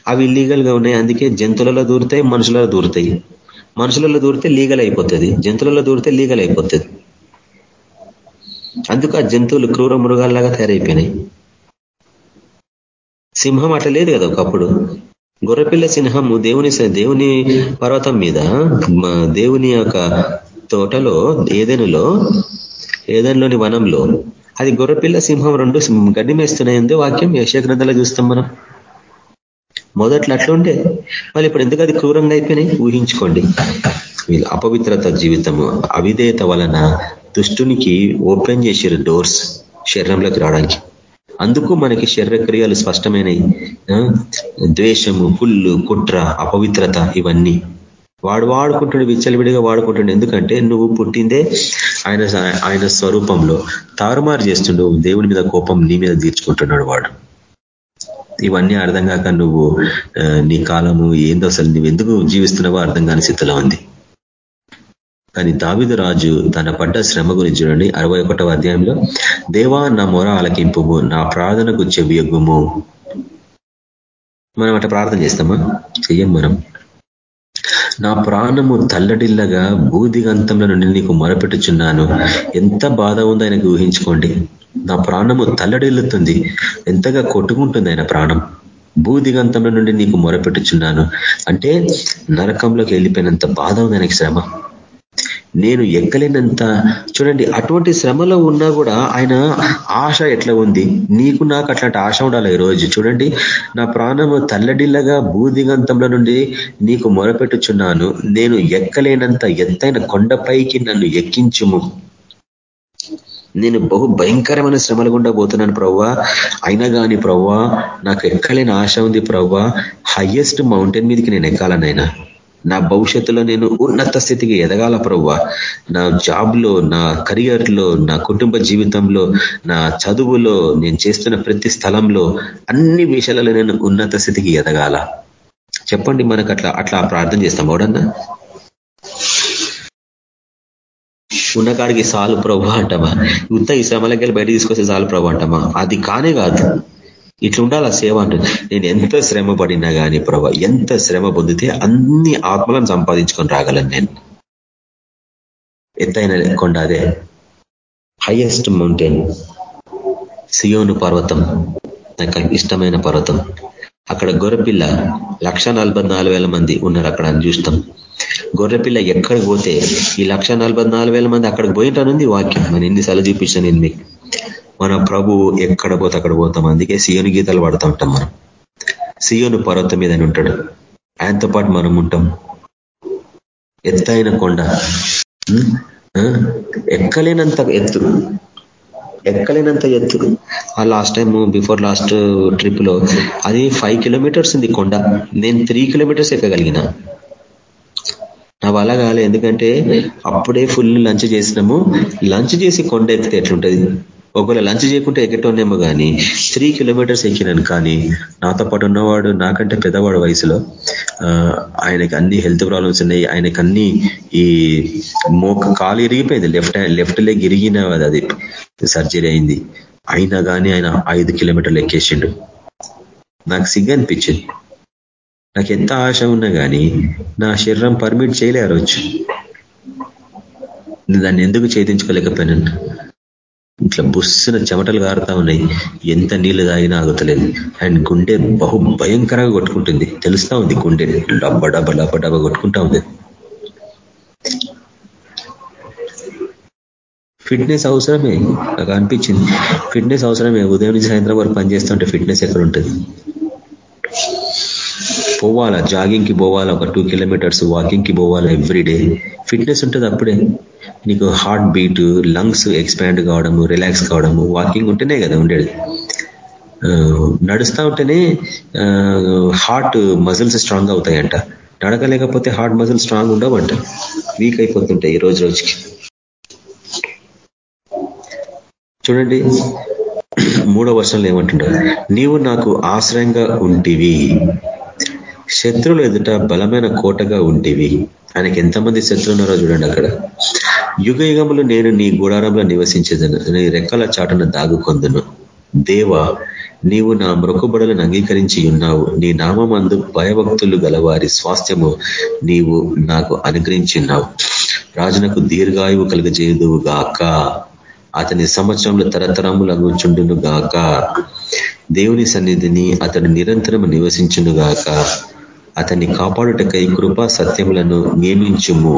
అవి ఇల్లీగల్గా ఉన్నాయి. అందుకే జంతువులలో దూరుతాయి మనుషులలో దూరుతాయి. మనుషులలో దూరితే లీగల్ అయిపోతుంది. జంతువులలో దూరితే లీగల్ అయిపోతుంది. అందుకు ఆ జంతువులు క్రూర మృగాల్లాగా తయారైపోయినాయి. సింహం అట్లా లేదు కదా ఒకప్పుడు. గొర్రెపిల్ల సింహము దేవుని దేవుని పర్వతం మీద దేవుని యొక్క తోటలో ఏదెనులో ఏదెన్లోని వనంలో అది గొర్రెపిల్ల సింహం రెండు గడ్డి మేస్తున్నాయి వాక్యం యశగ్రంథాలు చూస్తాం మనం. మొదట్లో అట్లుండే మళ్ళీ ఇప్పుడు ఎందుకు అది క్రూరంగా అయిపోయినాయి? ఊహించుకోండి. వీళ్ళు అపవిత్రత జీవితము అవిధేయత వలన దుష్టునికి ఓపెన్ చేసారు డోర్స్ శరీరంలోకి రావడానికి. అందుకు మనకి శరీరక్రియలు స్పష్టమైనవి ద్వేషము పుల్లు కుట్ర అపవిత్రత ఇవన్నీ. వాడు వాడుకుంటుండే విచ్చలవిడిగా వాడుకుంటుండే. ఎందుకంటే నువ్వు పుట్టిందే ఆయన ఆయన స్వరూపంలో. తారుమారు చేస్తుండవు దేవుని మీద కోపం నీ మీద తీర్చుకుంటున్నాడు వాడు. ఇవన్నీ అర్థం కాక నువ్వు నీ కాలము ఏందో అసలు నువ్వు ఎందుకు జీవిస్తున్నావో అర్థం కాని స్థితిలో ఉంది. కానీ దావిదు రాజు తన పడ్డ శ్రమ గురించి చూడండి. అరవై ఒకటవ అధ్యాయంలో దేవా నా మొర ఆలకింపుము నా ప్రార్థనకు చెవియగ్గుము. మనం అట్లా ప్రార్థన చేస్తామా? చెయ్యం మనం. నా ప్రాణము తల్లడిల్లగా భూదిగంతంలో నుండి నీకు మొరపెట్టుచున్నాను. ఎంత బాధ ఉందో ఆయనకు ఊహించుకోండి. నా ప్రాణము తల్లడిల్లుతుంది. ఎంతగా కొట్టుకుంటుంది ఆయన ప్రాణం. భూదిగంతంలో నుండి నీకు మొరపెట్టుచున్నాను. అంటే నరకంలోకి వెళ్ళిపోయినంత బాధ ఉంది ఆయనకి శ్రమ. నేను ఎక్కలేనంత చూడండి అటువంటి శ్రమలో ఉన్నా కూడా ఆయన ఆశ ఎట్లా ఉంది? నీకు నాకు అట్లాంటి ఆశ ఉండాలి ఈరోజు? చూడండి నా ప్రాణము తల్లడిల్లగా భూదిగంతంలో నుండి నీకు మొరపెట్టుచున్నాను. నేను ఎక్కలేనంత ఎత్తైన కొండపైకి నన్ను ఎక్కించుము. నేను బహు భయంకరమైన శ్రమలు గుండా పోతున్నాను ప్రవ్వా. అయినా కానీ ప్రవ్వా నాకు ఎక్కలేని ఆశ ఉంది ప్రవ్వా. హయ్యెస్ట్ మౌంటైన్ మీదకి నేను ఎక్కాలనైనా నా భవిష్యత్తులో నేను ఉన్నత స్థితికి ఎదగాల ప్రవ్వ. నా జాబ్లో నా కెరియర్లో నా కుటుంబ జీవితంలో నా చదువులో నేను చేస్తున్న ప్రతి స్థలంలో అన్ని విషయాలలో నేను ఉన్నత స్థితికి ఎదగాల. చెప్పండి మనకు అట్లా అట్లా ప్రార్థన చేస్తాం ఎవడన్నా ఉన్న కాడికి సాలు ప్రభు అంటమా? ఉత్త ఈ శ్రమలకి బయట తీసుకొస్తే చాలు ప్రభు అంటమా? అది కానే కాదు. ఇట్లా ఉండాలి సేవ అంటుంది. నేను ఎంత శ్రమ పడినా కానీ ప్రభా ఎంత శ్రమ పొందితే అన్ని ఆత్మలను సంపాదించుకొని రాగలను నేను. ఎత్తైన కొండ అదే. హైయెస్ట్ మౌంటైన్ సియోను పర్వతం నాకు ఇష్టమైన పర్వతం. అక్కడ గొర్రెపిల్ల లక్ష మంది ఉన్నారు అక్కడ అని చూస్తాం. గొర్రెపిల్ల ఎక్కడికి పోతే ఈ లక్ష మంది అక్కడికి పోయింటానుంది వాక్యం. నేను ఎన్నిసార్లు చూపించాను నేను మీకు. మన ప్రభు ఎక్కడ పోతే అక్కడ పోతాం. అందుకే సియోను గీతాలు పడుతూ ఉంటాం మనం. సియోను పర్వతం మీద ఉంటాడు ఆయనతో పాటు మనం ఉంటాం. ఎత్తైన కొండ. ఎక్కలేనంత ఎత్తు. ఎక్కలేనంత ఎత్తు. ఆ లాస్ట్ టైం బిఫోర్ లాస్ట్ ట్రిప్లో అది ఫైవ్ కిలోమీటర్స్ ఉంది కొండ. నేను త్రీ కిలోమీటర్స్ ఎక్కగలిగిన. నా వల్ల కాలే. ఎందుకంటే అప్పుడే ఫుల్ లంచ్ చేసినాము. లంచ్ చేసి కొండ ఎక్కితే ఎట్లుంటది? ఒకవేళ లంచ్ చేయకుంటే ఎగ్గటోనేమో కానీ త్రీ కిలోమీటర్స్ ఎక్కినాను. కానీ నాతో పాటు ఉన్నవాడు నాకంటే పెద్దవాడు వయసులో ఆయనకి అన్ని హెల్త్ ప్రాబ్లమ్స్ ఉన్నాయి. ఆయనకి అన్ని ఈ మోక కాలు ఇరిగిపోయింది. లెఫ్ట్ లెఫ్ట్ లెగ్ ఇరిగిన అది సర్జరీ అయింది. అయినా కానీ ఆయన ఐదు కిలోమీటర్లు ఎక్కేసిండు. నాకు సిగ్గు అనిపించింది. నాకు ఎంత ఆశ ఉన్నా కానీ నా శరీరం పర్మిట్ చేయలే రోజు. దాన్ని ఎందుకు ఛేదించుకోలేకపోయినాను ఇట్లా బుస్సున చెమటలు కారుతా ఉన్నాయి. ఎంత నీళ్ళు తాగినా ఆగుతలేదు. అండ్ గుండె బహు భయంకరంగా కొట్టుకుంటుంది. తెలుస్తా ఉంది గుండె. డబ్బ డబ్బ డబ్బ డబ్బ కొట్టుకుంటా ఉంది. ఫిట్నెస్ అవసరమే. నాకు అనిపించింది. ఫిట్నెస్ అవసరమే. ఉదయం నుంచి సాయంత్రం వరకు పనిచేస్తుంటే ఫిట్నెస్ ఎక్కడ ఉంటుంది పోవాలా? జాగింగ్కి పోవాలా? ఒక టూ కిలోమీటర్స్ వాకింగ్కి పోవాలా ఎవ్రీడే ఫిట్నెస్ ఉంటుంది అప్పుడే. నీకు హార్ట్ బీట్ లంగ్స్ ఎక్స్పాండ్ కావడము రిలాక్స్ కావడము వాకింగ్ ఉంటేనే కదా ఉండేది. నడుస్తూ ఉంటేనే హార్ట్ మజిల్స్ స్ట్రాంగ్ అవుతాయంట. నడకలేకపోతే హార్ట్ మజిల్ స్ట్రాంగ్ ఉండవంట. వీక్ అయిపోతుంటాయి ఈ రోజు రోజుకి. చూడండి. మూడో వర్షంలో ఏమంటుంటారు నీవు నాకు ఆశ్రయంగా ఉంటివి. శత్రువుల ఎదుట బలమైన కోటగా ఉంటివి. ఆయనకి ఎంతమంది శత్రులు ఉన్నారో చూడండి అక్కడ. యుగ యుగములు నేను నీ గుడారంలో నివసించేదను. నీ రెక్కల చాటున దాగుకొందును. దేవ నీవు నా మృకుబడులను అంగీకరించి ఉన్నావు. నీ నామందు భయభక్తులు గలవారి స్వాస్థ్యము నీవు నాకు అనుగ్రహించిన్నావు రాజునకు దీర్ఘాయువు కలుగజేయుదువు గాక. అతని సంవత్సరంలో తరతరములు అంగుచుండును గాక. దేవుని సన్నిధిని అతడు నిరంతరం నివసించును గాక. అతన్ని కాపాడుటకై కృపా సత్యములను నియమించుము.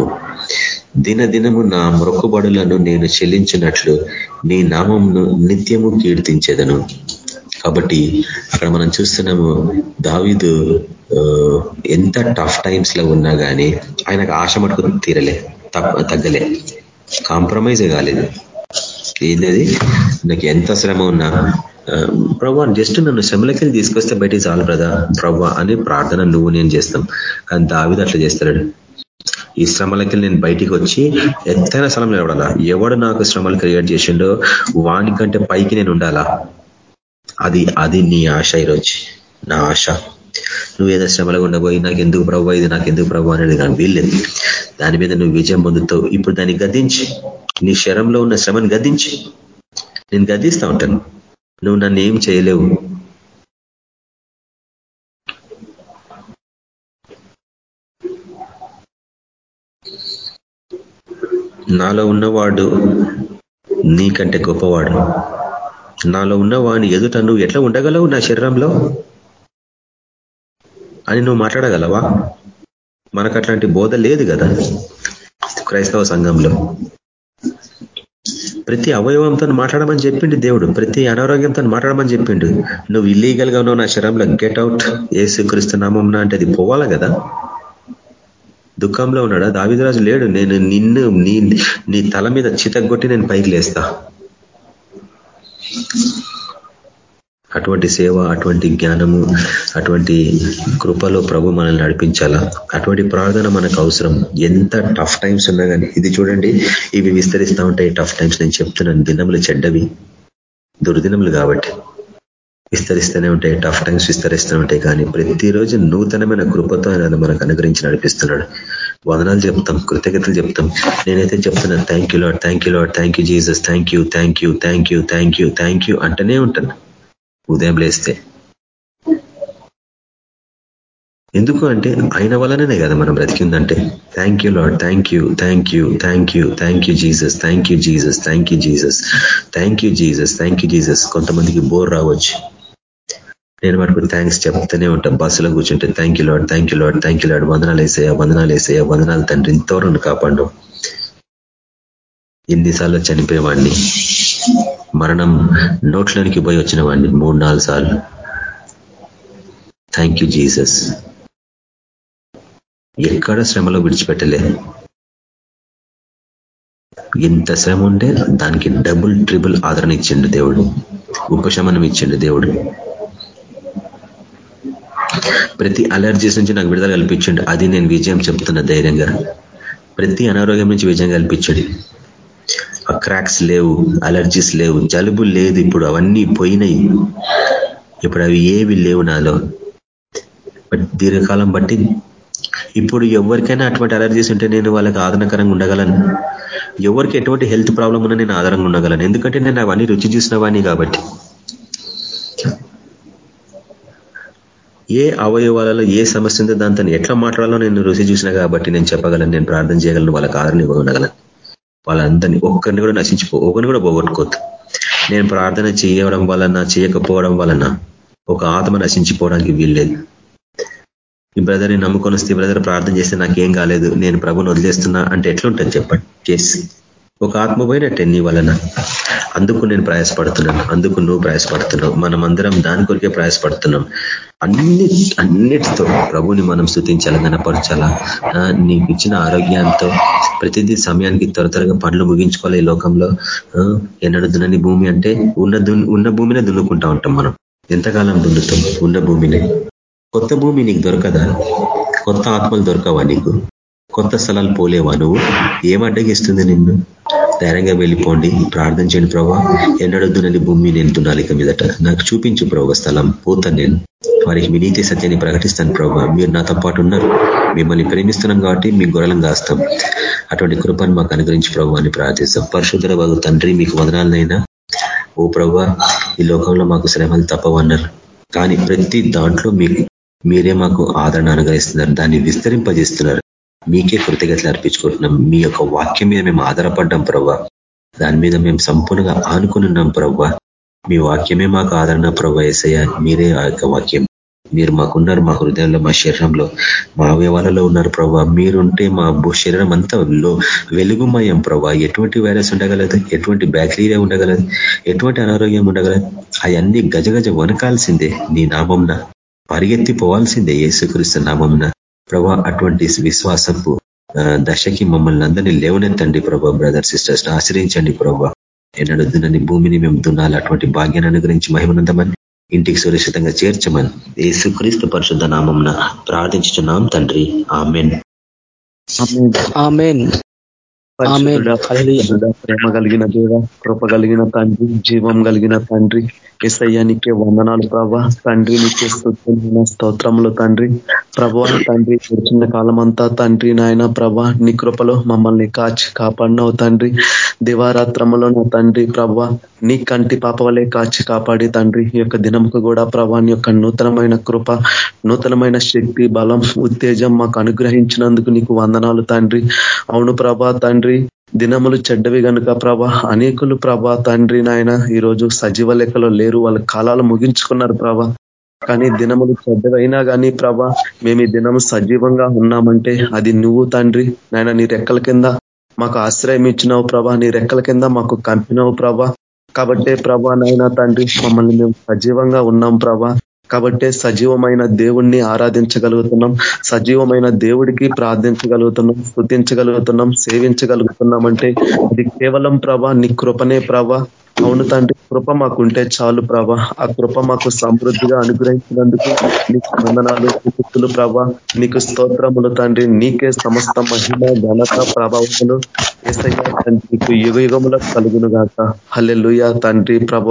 దినదినము నా మొక్కుబడులను నేను చెల్లించినట్లు నీ నామంను నిత్యము కీర్తించేదను. కాబట్టి అక్కడ మనం చూస్తున్నాము దావిదు ఎంత టఫ్ టైమ్స్లో ఉన్నా కానీ ఆయనకు ఆశ మటుకు తీరలే తగ్గలే. కాంప్రమైజ్ కాలేదు. ఏంది నాకు ఎంత శ్రమ ఉన్నా ప్రభా జస్ట్ నన్ను శ్రమలకి తీసుకొస్తే బయటికి చాలు బ్రదా ప్రభా అని ప్రార్థన నువ్వు నేను చేస్తాం. కానీ దావిది అట్లా చేస్తాడు ఈ శ్రమలకి నేను బయటికి వచ్చి ఎత్తైన స్థలం నిలబడాలా? ఎవడు నాకు శ్రమలు క్రియేట్ చేసిండో వానికంటే పైకి నేను ఉండాలా? అది అది నీ ఆశ ఈరోజు. నా ఆశ. నువ్వు ఏదో శ్రమలు ఉండబోయి నాకు ఎందుకు ప్రభు ఇది నాకు ఎందుకు ప్రభు అనేది నాకు వీల్లేదు. దాని మీద నువ్వు విజయం పొందుతావు. ఇప్పుడు దాన్ని గదించి నీ శరంలో ఉన్న శ్రమను గదించి నేను గదిస్తూ ఉంటాను. నువ్వు నన్ను ఏం చేయలేవు. నాలో ఉన్నవాడు నీకంటే గొప్పవాడు. నాలో ఉన్నవాడిని ఎదుట నువ్వు ఎట్లా ఉండగలవు నా శరీరంలో? అని నువ్వు మాట్లాడగలవా? మనకు అట్లాంటి బోధ లేదు కదా క్రైస్తవ సంఘంలో. ప్రతి అవయవంతో మాట్లాడమని చెప్పిండు దేవుడు. ప్రతి అనారోగ్యంతో మాట్లాడమని చెప్పిండు. నువ్వు ఇల్లీగల్గా ఉన్నావు నా శరంలో. గెట్ అవుట్ ఏసుక్రీస్తు నామం అంటే అది పోవాలా కదా? దుఃఖంలో ఉన్నాడా? దావిదరాజు లేడు. నేను నిన్ను నీ నీ తల మీద చితగొట్టి నేను పైకి లేస్తా. అటువంటి సేవ అటువంటి జ్ఞానము అటువంటి కృపలో ప్రభు మనల్ని నడిపించాలా? అటువంటి ప్రార్థన మనకు అవసరం. ఎంత టఫ్ టైమ్స్ ఉన్నా కానీ ఇది చూడండి ఇవి విస్తరిస్తూ ఉంటాయి. టఫ్ టైమ్స్ నేను చెప్తున్నాను దినములు చెడ్డవి దుర్దినములు కాబట్టి. విస్తరిస్తూనే ఉంటాయి టఫ్ టైమ్స్ విస్తరిస్తూనే ఉంటాయి. కానీ ప్రతిరోజు నూతనమైన కృపతో ఆయన మనకు అనుగ్రహించి నడిపిస్తున్నాడు. వదనాలు చెప్తాం కృతజ్ఞతలు చెప్తాం. నేనైతే చెప్తున్నాను thank you Lord thank you Lord thank you Jesus thank you thank you thank you thank you thank you అంటూనే ఉంటాను ఉదయం లేస్తే. ఎందుకు అంటే ఆయన వల్లనే కదా మనం బ్రతికిందంటే. Thank you Lord thank you thank you thank you thank you Jesus thank you Jesus thank you Jesus thank you Jesus thank you Jesus కొంతమందికి బోర్ రావచ్చు. నేను మటుకు థ్యాంక్స్ చెప్తూనే ఉంటాను బస్సులో కూర్చుంటే thank you Lord thank you Lord thank you Lord వందనాలు వేసేయా వందనాలు వేసేయా వందనాలు తండ్రి. ఇంతవరకు కాపాడు. ఎన్నిసార్లు చనిపోయేవాడిని? మరణం నోట్లోనికి పోయి వచ్చిన వాడిని మూడు నాలుగు సార్లు. థ్యాంక్ యూ జీసస్ ఎక్కడ శ్రమలో విడిచిపెట్టలే? ఎంత శ్రమ ఉంటే దానికి డబుల్ ట్రిబుల్ ఆదరణ ఇచ్చిండు దేవుడు. ఉపశమనం ఇచ్చిండు దేవుడు. ప్రతి అలర్జీస్ నుంచి నాకు విడుదల కల్పించండి. అది నేను విజయం చెప్తున్న ధైర్యంగా ప్రతి అనారోగ్యం నుంచి విజయం కల్పించండి. క్రాక్స్ లేవు అలర్జీస్ లేవు జలుబు లేదు ఇప్పుడు అవన్నీ పోయినాయి. ఇప్పుడు అవి ఏవి లేవు నాలో. బట్ దీర్ఘకాలం బట్టి ఇప్పుడు ఎవరికైనా అటువంటి అలర్జీస్ ఉంటే నేను వాళ్ళకి ఆదరణకరంగా ఉండగలను. ఎవరికి ఎటువంటి హెల్త్ ప్రాబ్లం ఉన్నా నేను ఆధారంగా ఉండగలను. ఎందుకంటే నేను అవన్నీ రుచి చూసినవాణి కాబట్టి. ఏ అవయవాలలో ఏ సమస్య ఉందో దాంతో ఎట్లా మాట్లాడాలో నేను రుచి చూసిన కాబట్టి నేను చెప్పగలను నేను ప్రార్థన చేయగలను వాళ్ళకి ఆదరణ ఇవ్వగలను వాళ్ళందరినీ ఒక్కరిని కూడా నశించిపో ఒకరిని కూడా పోగొట్టుకోవద్దు. నేను ప్రార్థన చేయడం వలన చేయకపోవడం వలన ఒక ఆత్మ నశించిపోవడానికి వీల్లేదు. ఈ బ్రదర్ని నమ్ముకొని వస్తే బ్రదర్ ప్రార్థన చేస్తే నాకేం కాలేదు నేను ప్రభుని వదిలేస్తున్నా అంటే ఎట్లుంటుంది చెప్పండి? కేసు ఒక ఆత్మ పోయినట్టే నీ వలన? అందుకు నేను ప్రయాసపడుతున్నాను అందుకు నువ్వు ప్రయాసపడుతున్నావు మనం అందరం దాని కొరికే ప్రయాసపడుతున్నాం. అన్ని అన్నిటితో ప్రభుని మనం స్థుతించాలి గనపరచాలా నీకు ఇచ్చిన ఆరోగ్యంతో ప్రతిదీ సమయానికి త్వర త్వరగా పనులు ముగించుకోవాలి ఈ లోకంలో. ఎన్నడు దున్నని భూమి అంటే ఉన్న ఉన్న భూమినే దున్నుకుంటా ఉంటాం మనం. ఎంతకాలం దున్నుతాం ఉన్న భూమిని? కొత్త భూమి నీకు దొరకదా? కొత్త ఆత్మలు దొరకవా నీకు? కొత్త స్థలాలు పోలేవా నువ్వు? ఏం అడ్డగిస్తుంది నిన్ను? ధైర్యంగా వెళ్ళిపోండి ప్రార్థన చేయండి ప్రభా. ఎన్నడొద్దునని భూమి నేను దున్నాలిక మీదట. నాకు చూపించు ప్రభు స్థలం పోతాను నేను. వారికి మీ నీతి సత్యాన్ని ప్రకటిస్తాను ప్రభావ మీరు నాతో పాటు ఉన్నారు. మిమ్మల్ని ప్రేమిస్తున్నాం కాబట్టి మీ గొర్రెలం కాస్తాం. అటువంటి కృపను మాకు అనుగ్రహించి ప్రభు అని ప్రార్థిస్తాం. పరిశుద్ధుల బాగు తండ్రి మీకు వదనాలనైనా. ఓ ప్రభు ఈ లోకంలో మాకు శ్రమలు తప్పవన్నారు. కానీ ప్రతి దాంట్లో మీకు మీరే మాకు ఆదరణ అనుగ్రహిస్తున్నారు. దాన్ని విస్తరింపజేస్తున్నారు. మీకే కృతజ్ఞతలు అర్పించుకుంటున్నాం. మీ యొక్క వాక్యం మీద మేము ఆధారపడ్డాం ప్రవ్వ దాని మీద మేము సంపూర్ణంగా ఉన్నాం ప్రవ్వ మీ వాక్యమే మాకు ఆదరణ ప్రవ్వ ఏసయ్య. మీరే ఆ యొక్క వాక్యం. మీరు మాకున్నారు మా హృదయంలో మా శరీరంలో మా అవయవాలలో ఉన్నారు ప్రభా. మీరుంటే మా శరీరం అంతా వెలుగుమయం ప్రభా. ఎటువంటి వైరస్ ఉండగలదు? ఎటువంటి బ్యాక్టీరియా ఉండగలదు? ఎటువంటి అనారోగ్యం ఉండగలదు? అవన్నీ గజగజ వనకాల్సిందే నీ నామంన. పరిగెత్తి పోవాల్సిందే నామంన. ప్రభా అటువంటి విశ్వాసపు దశకి మమ్మల్ని అందరినీ లేవనెత్తండి ప్రభా బ్రదర్ సిస్టర్స్ ఆశ్రయించండి ప్రభా. ఎన్నడొద్దునని భూమిని మేము దున్నాలి. అటువంటి భాగ్యాన్ని అనుగ్రహించి మహిమనందమని ఇంటికి సురక్షితంగా చేర్చమని ఏసుక్రీస్తు పరిశుద్ధ నామంన ప్రార్థించుతున్నాం తండ్రి. ఆమెన్. ప్రేమ కలిగిన దేవ కృప కలిగిన తండ్రి జీవం కలిగిన తండ్రి ఎస్ఐయానికే వందనాలు ప్రభా. తండ్రి నీకే స్థుతున్న స్తోత్రములు తండ్రి. ప్రభా తండ్రి చిన్న కాలం అంతా తండ్రి నాయన ప్రభా నీ కృపలో మమ్మల్ని కాచి కాపాడినవు తండ్రి. దివారాత్రములో నా తండ్రి ప్రభా నీ కంటి పాప వలె కాచి కాపాడి తండ్రి. ఈ యొక్క దినముకు కూడా ప్రభాని యొక్క నూతనమైన కృప నూతనమైన శక్తి బలం ఉత్తేజం మాకు అనుగ్రహించినందుకు నీకు వందనాలు తండ్రి. అవును ప్రభా తండ్రి దినములు చెడ్డవి గనుక ప్రభా అనేకులు ప్రభా తండ్రి నాయన ఈరోజు సజీవ లెక్కలో లేరు వాళ్ళ కాలాలు ముగించుకున్నారు ప్రభా. కానీ దినములు చెడ్డవైనా కానీ ప్రభా మేము ఈ దినము సజీవంగా ఉన్నామంటే అది నువ్వు తండ్రి నాయన నీ రెక్కల కింద మాకు ఆశ్రయం ఇచ్చినావు ప్రభా నీ రెక్కల కింద మాకు కంపినావు ప్రభా. కాబట్టే ప్రభా నాయన తండ్రి మమ్మల్ని మేము సజీవంగా ఉన్నాం ప్రభా. కాబట్టే సజీవమైన దేవుణ్ణి ఆరాధించగలుగుతున్నాం. సజీవమైన దేవుడికి ప్రార్థించగలుగుతున్నాం స్థుతించగలుగుతున్నాం సేవించగలుగుతున్నాం అంటే ఇది కేవలం ప్రభ నీ కృపనే ప్రభ. అవును తండ్రి కృప మాకుంటే చాలు ప్రభ. ఆ కృప మాకు సమృద్ధిగా అనుగ్రహించినందుకు నీకు వందనాలు కుతులు ప్రభ. నీకు స్తోత్రములు తండ్రి. నీకే సమస్త మహిమ ఘనత ప్రభావములు. ఏసయ్య నీకు యుగ యుగములకు కలుగును గాక హల్లెలుయ తండ్రి ప్రభ.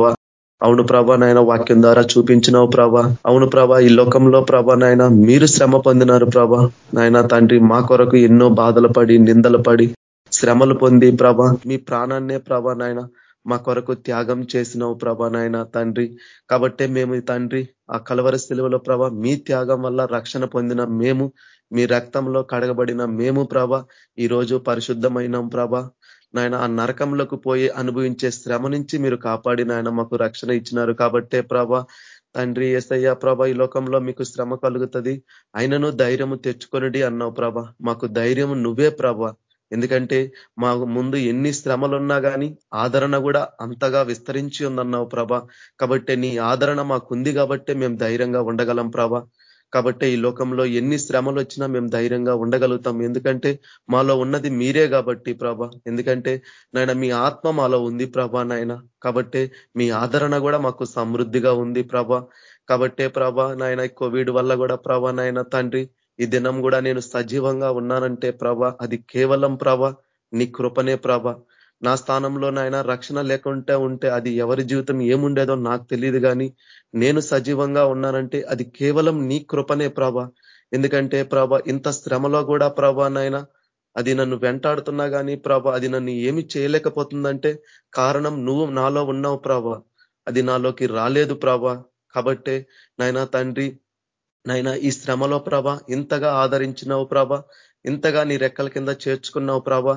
అవును ప్రభా నాయన వాక్యం ద్వారా చూపించినావు ప్రభా. అవును ప్రభా ఈ లోకంలో ప్రభా నాయన మీరు శ్రమ పొందినారు ప్రభా. నాయన తండ్రి మా కొరకు ఎన్నో బాధలు పడి నిందలు పడి శ్రమలు పొంది ప్రభా మీ ప్రాణాన్నే ప్రభా నాయన మా కొరకు త్యాగం చేసినావు ప్రభా నాయన తండ్రి. కాబట్టే మేము తండ్రి ఆ కలవర సెలవులో ప్రభా మీ త్యాగం వల్ల రక్షణ పొందిన మేము మీ రక్తంలో కడగబడిన మేము ప్రభ ఈరోజు పరిశుద్ధమైనాం ప్రభ. నాయన ఆ నరకంలోకి పోయి అనుభవించే శ్రమ నుంచి మీరు కాపాడి నాయన మాకు రక్షణ ఇచ్చినారు. కాబట్టే ప్రభా తండ్రి ఏసయ్య ప్రభ ఈ లోకంలో మీకు శ్రమ కలుగుతుంది. అయినను ధైర్యము తెచ్చుకొనిడి అన్నావు ప్రభ. మాకు ధైర్యం నువ్వే ప్రభ. ఎందుకంటే మా ముందు ఎన్ని శ్రమలున్నా కానీ ఆదరణ కూడా అంతగా విస్తరించి ఉందన్నావు ప్రభ. కాబట్టి నీ ఆదరణ మాకుంది కాబట్టే మేము ధైర్యంగా ఉండగలం ప్రభ. కాబట్టి ఈ లోకంలో ఎన్ని శ్రమలు వచ్చినా మేము ధైర్యంగా ఉండగలుగుతాం. ఎందుకంటే మాలో ఉన్నది మీరే కాబట్టి ప్రభ. ఎందుకంటే నాయన మీ ఆత్మ మాలో ఉంది ప్రభ నాయన. కాబట్టి మీ ఆదరణ కూడా మాకు సమృద్ధిగా ఉంది ప్రభ. కాబట్టే ప్రభ నాయన కోవిడ్ వల్ల కూడా ప్రభ నాయన తండ్రి ఈ దినం కూడా నేను సజీవంగా ఉన్నానంటే ప్రభ అది కేవలం ప్రభ నీ కృపనే ప్రభ. నా స్థానంలో నాయన రక్షణ లేకుంటే ఉంటే అది ఎవరి జీవితం ఏముండేదో నాకు తెలియదు కానీ నేను సజీవంగా ఉన్నానంటే అది కేవలం నీ కృపనే ప్రభ. ఎందుకంటే ప్రభ ఇంత శ్రమలో కూడా ప్రభ నాయన అది నన్ను వెంటాడుతున్నా కానీ ప్రభ అది నన్ను ఏమి చేయలేకపోతుందంటే కారణం నువ్వు నాలో ఉన్నావు ప్రభ. అది నాలోకి రాలేదు ప్రభ. కాబట్టే నాయన తండ్రి నాయన ఈ శ్రమలో ప్రభ ఇంతగా ఆదరించినావు ప్రభ ఇంతగా నీ రెక్కల కింద చేర్చుకున్నావు ప్రభ.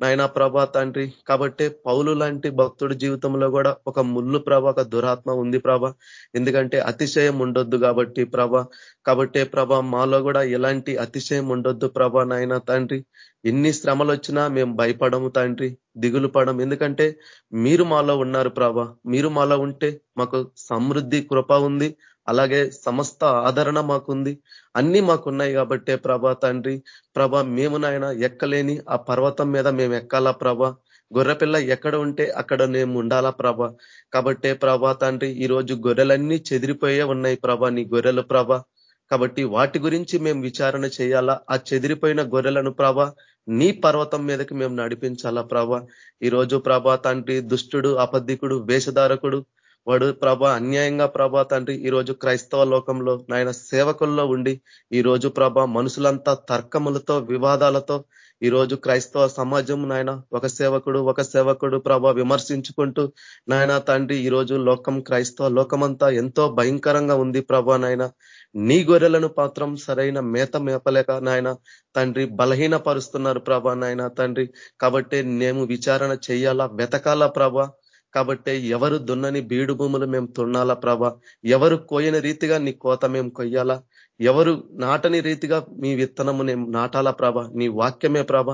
నాయనా ప్రభా తండ్రి కాబట్టి పౌలు లాంటి భక్తుడి జీవితంలో కూడా ఒక ముళ్ళు ప్రభ ఒక దురాత్మ ఉంది ప్రభ. ఎందుకంటే అతిశయం ఉండొద్దు కాబట్టి ప్రభ. కాబట్టి ప్రభ మాలో కూడా ఎలాంటి అతిశయం ఉండొద్దు ప్రభ నాయన తండ్రి. ఎన్ని శ్రమలు వచ్చినా మేము భయపడము తండ్రి దిగులు పడం ఎందుకంటే మీరు మాలో ఉన్నారు ప్రభ. మీరు మాలో ఉంటే మాకు సమృద్ధి కృప ఉంది. అలాగే సమస్త ఆదరణ మాకుంది. అన్ని మాకున్నాయి కాబట్టే ప్రభా తండ్రి. ప్రభ మేము నాయన ఎక్కలేని ఆ పర్వతం మీద మేము ఎక్కాలా ప్రభ. గొర్రెపిల్ల ఎక్కడ ఉంటే అక్కడ మేము ఉండాలా ప్రభ. కాబట్టే ప్రభా తండ్రి ఈరోజు గొర్రెలన్నీ చెదిరిపోయే ఉన్నాయి ప్రభ నీ గొర్రెలు ప్రభ. కాబట్టి వాటి గురించి మేము విచారణ చేయాలా? ఆ చెదిరిపోయిన గొర్రెలను ప్రభ నీ పర్వతం మీదకి మేము నడిపించాలా ప్రభ. ఈరోజు ప్రభా తండ్రి దుష్టుడు అబద్ధికుడు వేషధారకుడు వాడు ప్రభ అన్యాయంగా ప్రభా తండ్రి ఈరోజు క్రైస్తవ లోకంలో నాయన సేవకుల్లో ఉండి ఈరోజు ప్రభ మనుషులంతా తర్కములతో వివాదాలతో ఈరోజు క్రైస్తవ సమాజం నాయన ఒక సేవకుడు ఒక సేవకుడు ప్రభ విమర్శించుకుంటూ నాయన తండ్రి ఈరోజు లోకం క్రైస్తవ లోకమంతా ఎంతో భయంకరంగా ఉంది ప్రభా నాయన. నీ గొర్రెలను పాత్రం సరైన మేత మేపలేక నాయన తండ్రి బలహీన పరుస్తున్నారు ప్రభా నాయన తండ్రి. కాబట్టి మేము విచారణ చేయాలా వెతకాలా ప్రభా? కాబట్టి ఎవరు దున్నని బీడు భూములు మేము తున్నాలా ప్రభ? ఎవరు కోయని రీతిగా నీ కోత మేము కొయ్యాలా? ఎవరు నాటని రీతిగా మీ విత్తనము నేను నాటాలా ప్రభ? నీ వాక్యమే ప్రభ.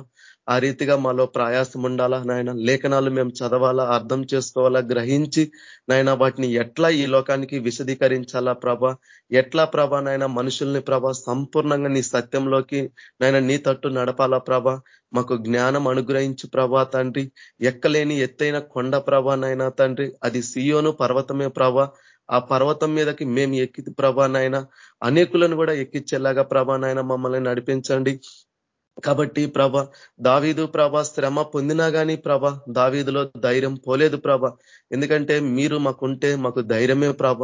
ఆ రీతిగా మాలో ప్రయాసం ఉండాలా నాయన? లేఖనాలు మేము చదవాలా అర్థం చేసుకోవాలా గ్రహించి నాయన వాటిని ఎట్లా ఈ లోకానికి విశదీకరించాలా ప్రభ? ఎట్లా ప్రభ నాయన మనుషుల్ని ప్రభ సంపూర్ణంగా నీ సత్యంలోకి నాయన నీ తట్టు నడపాలా ప్రభ? మాకు జ్ఞానం అనుగ్రహించు ప్రభా తండ్రి. ఎక్కలేని ఎత్తైన కొండ ప్రభా నాయన తండ్రి. అది సియోను పర్వతమే ప్రభా. ఆ పర్వతం మీదకి మేము ఎక్కి ప్రభా నాయన అనేకులను కూడా ఎక్కించేలాగా ప్రభా నాయన మమ్మల్ని నడిపించండి. కాబట్టి ప్రభ దావీదు ప్రభ శ్రమ పొందినా కానీ ప్రభ దావీదులో ధైర్యం పోలేదు ప్రభ. ఎందుకంటే మీరు మాకుంటే మాకు ధైర్యమే ప్రభ.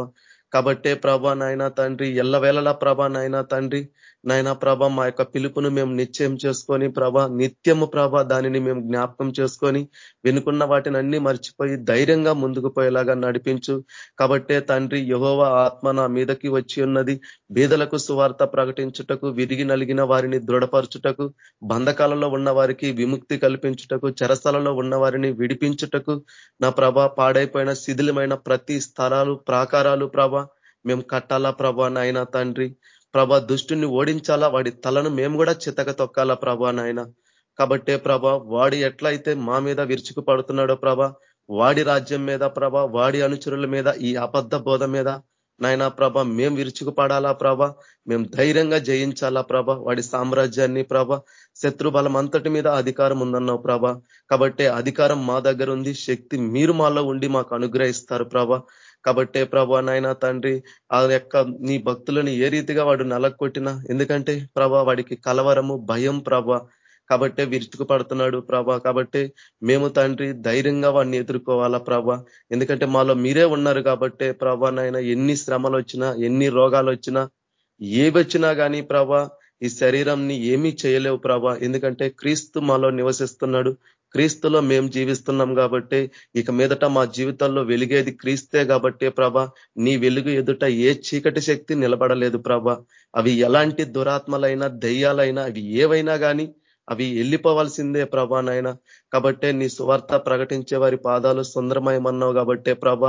కాబట్టే ప్రభ నాయన తండ్రి ఎల్లవేళలా ప్రభ నాయన తండ్రి నాయన ప్రభ మా యొక్క పిలుపును మేము నిశ్చయం చేసుకొని ప్రభ నిత్యము ప్రభ దానిని మేము జ్ఞాపకం చేసుకొని వెనుకున్న వాటిని అన్ని మర్చిపోయి ధైర్యంగా ముందుకు పోయేలాగా నడిపించు. కాబట్టే తండ్రి యహోవ ఆత్మ నా మీదకి వచ్చి ఉన్నది. బీదలకు సువార్త ప్రకటించుటకు విరిగి నలిగిన వారిని దృఢపరచుటకు బంధకాలలో ఉన్న వారికి విముక్తి కల్పించుటకు చెరస్థలలో ఉన్న వారిని విడిపించుటకు నా ప్రభ పాడైపోయిన శిథిలమైన ప్రతి స్థలాలు ప్రాకారాలు ప్రభ మేము కట్టాలా ప్రభా నాయన తండ్రి? ప్రభా దుష్టుని ఓడించాలా? వాడి తలను మేము కూడా చితక తొక్కాలా ప్రభా నాయన? కాబట్టే ప్రభా వాడి ఎట్లయితే మా మీద విరుచుకు పడుతున్నాడో ప్రభా వాడి రాజ్యం మీద ప్రభ వాడి అనుచరుల మీద ఈ అబద్ధ బోధ మీద నాయనా ప్రభ మేం విరుచుకు పడాలా ప్రభ? మేము ధైర్యంగా జయించాలా ప్రభ? వాడి సామ్రాజ్యాన్ని ప్రభ శత్రు బలం అంతటి మీద అధికారం ఉందన్నావు ప్రభ. కాబట్టి అధికారం మా దగ్గర ఉంది శక్తి మీరు మాలో ఉండి మాకు అనుగ్రహిస్తారు ప్రభ. కాబట్టే ప్రభా నాయన తండ్రి ఆ యొక్క నీ భక్తులను ఏ రీతిగా వాడు నలగొట్టినా ఎందుకంటే ప్రభా వాడికి కలవరము భయం ప్రభా. కాబట్టే విరుచుకు పడుతున్నాడు ప్రభా. కాబట్టి మేము తండ్రి ధైర్యంగా వాడిని ఎదుర్కోవాలా ప్రభా. ఎందుకంటే మాలో మీరే ఉన్నారు కాబట్టే ప్రభా నాయన ఎన్ని శ్రమలు వచ్చినా ఎన్ని రోగాలు వచ్చినా ఏవి వచ్చినా కానీ ప్రభా ఈ శరీరంని ఏమీ చేయలేవు ప్రభా. ఎందుకంటే క్రీస్తు మాలో నివసిస్తున్నాడు. క్రీస్తులో మేము జీవిస్తున్నాం కాబట్టి ఇక మీదట మా జీవితంలో వెలిగేది క్రీస్తే కాబట్టే ప్రభ. నీ వెలుగు ఎదుట ఏ చీకటి శక్తి నిలబడలేదు ప్రభ. అవి ఎలాంటి దురాత్మలైనా దయ్యాలైనా అవి ఏవైనా కానీ అవి వెళ్ళిపోవాల్సిందే ప్రభా నాయన. కాబట్టే నీ సువార్త ప్రకటించే వారి పాదాలు సుందరమయమన్నావు కాబట్టే ప్రభ.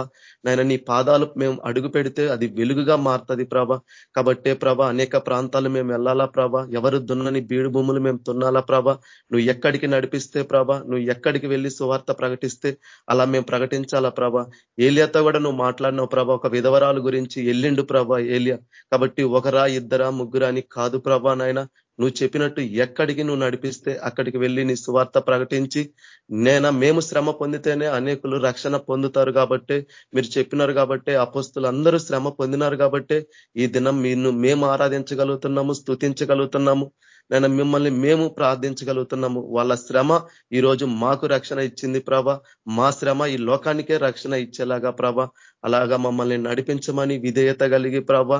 నాయన నీ పాదాలు మేము అడుగు పెడితే అది వెలుగుగా మారుతుంది ప్రభ. కాబట్టే ప్రభ అనేక ప్రాంతాలు మేము వెళ్ళాలా ప్రభ. ఎవరు దున్నని బీడు భూములు మేము తున్నాలా ప్రభ. నువ్వు ఎక్కడికి నడిపిస్తే ప్రభ నువ్వు ఎక్కడికి వెళ్ళి సువార్త ప్రకటిస్తే అలా మేము ప్రకటించాలా ప్రభ. ఏలియాతో కూడా నువ్వు మాట్లాడినావు ప్రభ ఒక విధవరాలు గురించి. వెళ్ళిండు ప్రభ ఏలియా. కాబట్టి ఒకరా ఇద్దరా ముగ్గురా అని కాదు ప్రభా నాయన. నువ్వు చెప్పినట్టు ఎక్కడికి నువ్వు నడిపిస్తే అక్కడికి వెళ్ళి నీ సువార్త ప్రకటించి నేనా మేము శ్రమ పొందితేనే అనేకులు రక్షణ పొందుతారు కాబట్టి మీరు చెప్పినారు కాబట్టి అపస్తులు అందరూ శ్రమ పొందినారు కాబట్టి ఈ దినం మీరు మేము ఆరాధించగలుగుతున్నాము స్థుతించగలుగుతున్నాము నేను మిమ్మల్ని మేము ప్రార్థించగలుగుతున్నాము. వాళ్ళ శ్రమ ఈ రోజు మాకు రక్షణ ఇచ్చింది ప్రభ. మా శ్రమ ఈ లోకానికే రక్షణ ఇచ్చేలాగా ప్రభ. అలాగా మమ్మల్ని నడిపించమని విధేయత కలిగి ప్రభ.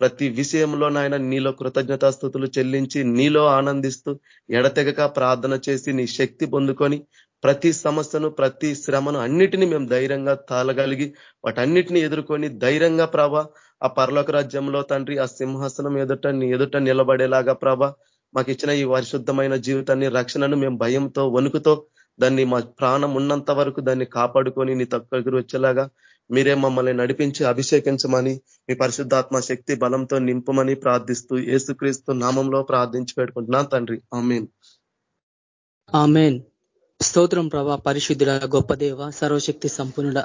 ప్రతి విషయంలో నాయన నీలో కృతజ్ఞతాస్థుతులు చెల్లించి నీలో ఆనందిస్తూ ఎడతెగక ప్రార్థన చేసి నీ శక్తి పొందుకొని ప్రతి సమస్యను ప్రతి శ్రమను అన్నిటినీ మేము ధైర్యంగా తాళగలిగి వాటన్నిటిని ఎదుర్కొని ధైర్యంగా ప్రభ ఆ పరలోక రాజ్యంలో తండ్రి ఆ సింహాసనం ఎదుట నీ ఎదుట నిలబడేలాగా ప్రభ మాకు ఇచ్చిన ఈ పరిశుద్ధమైన జీవితాన్ని రక్షణను మేము భయంతో వణుకుతో దాన్ని మా ప్రాణం ఉన్నంత వరకు దాన్ని కాపాడుకొని నీ తక్కువ వచ్చేలాగా మీరే మమ్మల్ని నడిపించి అభిషేకించమని మీ పరిశుద్ధాత్మ శక్తి బలంతో నింపమని ప్రార్థిస్తూ ఏసుక్రీస్తు నామంలో ప్రార్థించి పెట్టుకుంటున్నాను తండ్రి. ఆమెన్. ఆమెన్. స్తోత్రం ప్రభా పరిశుద్ధుడ గొప్ప దేవ సర్వశక్తి సంపన్నుడ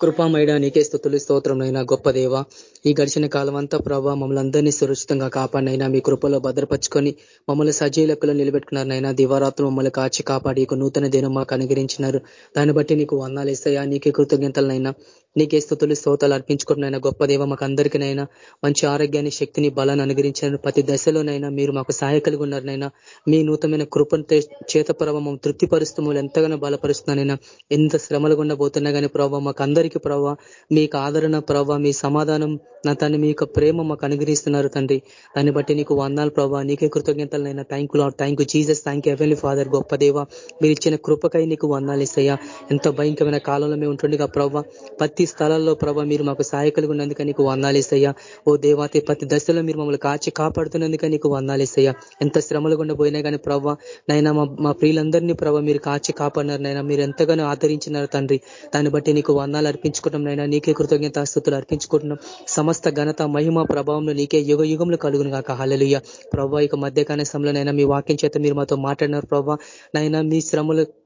కృపామయడ నీకే స్థుతులు స్తోత్రంనైనా గొప్ప దేవ. ఈ గడిచిన కాలం అంతా ప్రభా మమ్మల్ని అందరినీ సురక్షితంగా కాపాడినైనా మీ కృపలో భద్రపరుచుకొని మమ్మల్ని సజీలకులు నిలబెట్టుకున్నారనైనా దివారాత్రులు మమ్మల్ని కాచి కాపాడి నూతన దినం మాకు అనుగ్రహించినారు. దాన్ని బట్టి నీకు వందాలు ఇస్తాయా నీకే కృతజ్ఞతలనైనా. నీకే స్థుతులు స్తోతాలు అర్పించుకుంటున్నాయినా గొప్ప దేవ మాకు అందరికీనైనా మంచి ఆరోగ్యాన్ని శక్తిని బలాన్ని అనుగ్రహించారు ప్రతి దశలోనైనా మీరు మాకు సహాయ కలిగి ఉన్నారనైనా మీ నూతనమైన కృపను చేత ప్రభావం తృప్తిపరుస్తూ మమ్మల్ని ఎంతగానో బలపరుస్తున్నానైనా ఎంత శ్రమలు గుండా పోతున్నా కానీ ప్రభావ మాకు అందరికీ ప్రభావ మీకు ఆదరణ ప్రభావ మీ సమాధానం నా తను మీ యొక్క ప్రేమ మాకు అనుగ్రహిస్తున్నారు తండ్రి. దాన్ని బట్టి నీకు వందాలు ప్రభావ నీకే కృతజ్ఞతలనైనా thank you thank you Jesus thank you heavenly father గొప్ప దేవ. మీరు ఇచ్చిన కృపకై నీకు వందాలు ఇస్తాయా ఎంతో భయంకరమైన కాలంలో మేము ఉంటుండగా ప్రభావ ప్రతి స్థలాల్లో ప్రభా మీరు మాకు సహాయకులుగా ఉన్నందుక నీకు వందాలేసయ్యా ఓ దేవాతి ప్రతి దశలో మీరు మమ్మల్ని కాచి కాపాడుతున్నందుక నీకు వందాలేసయ్యా ఎంత శ్రమలు గుండా పోయినా కానీ ప్రభావ నైనా మా ప్రియులందరినీ ప్రభా మీరు కాచి కాపాడినారు నైనా. మీరు ఎంతగానో ఆదరించినారు తండ్రి. దాన్ని బట్టి నీకు వందాలు అర్పించుకుంటాం నైనా. నీకే కృతజ్ఞత స్థుతులు అర్పించుకుంటున్నాం. సమస్త ఘనత మహిమ ప్రభావంలో నీకే యుగ యుగంలో కలుగును కాక హలలుయ ప్రభా ఇక మధ్యకాల సమయంలో మీ వాక్యం చేత మీరు మాతో మాట్లాడినారు ప్రభా. నైనా మీ శ్రమలు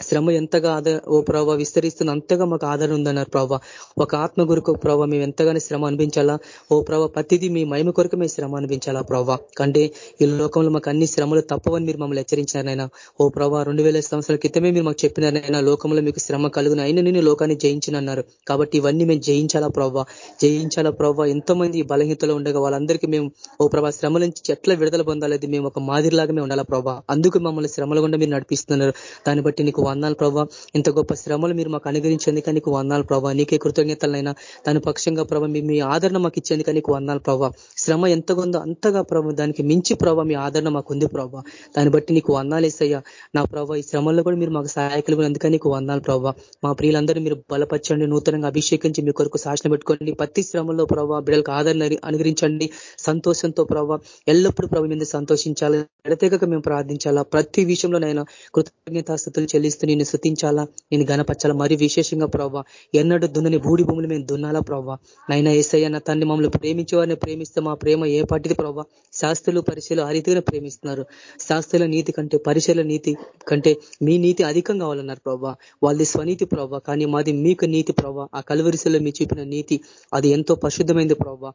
శ్రమ ఎంతగా ఆదర ఓ ప్రభావ విస్తరిస్తుంది అంతగా మాకు ఆదరణ ఉందన్నారు ప్రభావ ఒక ఆత్మ గురుకు ప్రభావ మేము ఎంతగానో శ్రమ అనిపించాలా ఓ ప్రభావ ప్రతిదీ మీ మహిమ కొరకు మేము శ్రమ అనిపించాలా ప్రభావ కంటే ఈ లోకంలో మాకు అన్ని శ్రమలు తప్పవని మీరు మమ్మల్ని హెచ్చరించినారైనా ఓ ప్రభావ రెండు వేల సంవత్సరాల క్రితమే మీరు మాకు చెప్పినారనైనా లోకంలో మీకు శ్రమ కలుగున అయినా నేను లోకాన్ని జయించినన్నారు. కాబట్టి ఇవన్నీ మేము జయించాలా ప్రభావ జయించాలా ప్రభావ ఎంతో మంది ఉండగా వాళ్ళందరికీ మేము ఓ ప్రభావ శ్రమ నుంచి ఎట్లా విడుదల పొందాలది మేము ఒక మాదిరిలాగా మేము ఉండాలా ప్రభావ అందుకు మమ్మల్ని శ్రమల గుండా మీరు నడిపిస్తున్నారు. దాన్ని బట్టి నీకు వందాలు ప్రభావ ఇంత గొప్ప శ్రమలు మీరు మాకు అనుగ్రహించేందుకు నీకు వందాలు ప్రభావ నీకే కృతజ్ఞతలైనా దాని పక్షంగా ప్రభావ మీ ఆదరణ మాకు ఇచ్చేందుకు నీకు వందాలు ప్రభావ శ్రమ ఎంతగా ఉందో అంతగా ప్రభావ దానికి మించి ప్రభావ మీ ఆదరణ మాకు ఉంది ప్రభావ దాన్ని బట్టి నీకు వందాలు వేసయ్యా నా ప్రభావ ఈ శ్రమల్లో కూడా మీరు మాకు సహాయకులు అందుకని నీకు వందాలు ప్రభావ మా ప్రియులందరూ మీరు బలపరచండి నూతనంగా అభిషేకించి మీ కొరకు శాసన పెట్టుకోండి. ప్రతి శ్రమంలో ప్రభావ బిడ్డలకు ఆదరణ అనుగ్రహించండి. సంతోషంతో ప్రభావ ఎల్లప్పుడూ ప్రభు మీద సంతోషించాలి. ఎడతెగక మేము ప్రార్థించాలా? ప్రతి విషయంలోనైనా కృతజ్ఞతాస్థుతులు చెల్లిస్తూ ఆరాధిస్తూ నేను శృతించాలా నేను గనపరచాలా మరి విశేషంగా ప్రభావ ఎన్నడూ దున్నని భూడి భూములు మేము దున్నాలా ప్రభావ నైనా ఏసయ్య నా తండ్రి మమ్మల్ని ప్రేమించేవారిని ప్రేమిస్తే మా ప్రేమ ఏ పాటిది ప్రభావ శాస్త్రులు పరిశీలు ఆ రీతిగానే ప్రేమిస్తున్నారు. శాస్త్రుల నీతి కంటే పరిశీల నీతి కంటే మీ నీతి అధికం కావాలన్నారు ప్రభావ వాళ్ళది స్వనీతి ప్రభావ కానీ మాది మీకు నీతి ప్రభావ ఆ కలువరిశలో మీ చూపిన నీతి అది ఎంతో పరిశుద్ధమైంది ప్రభావ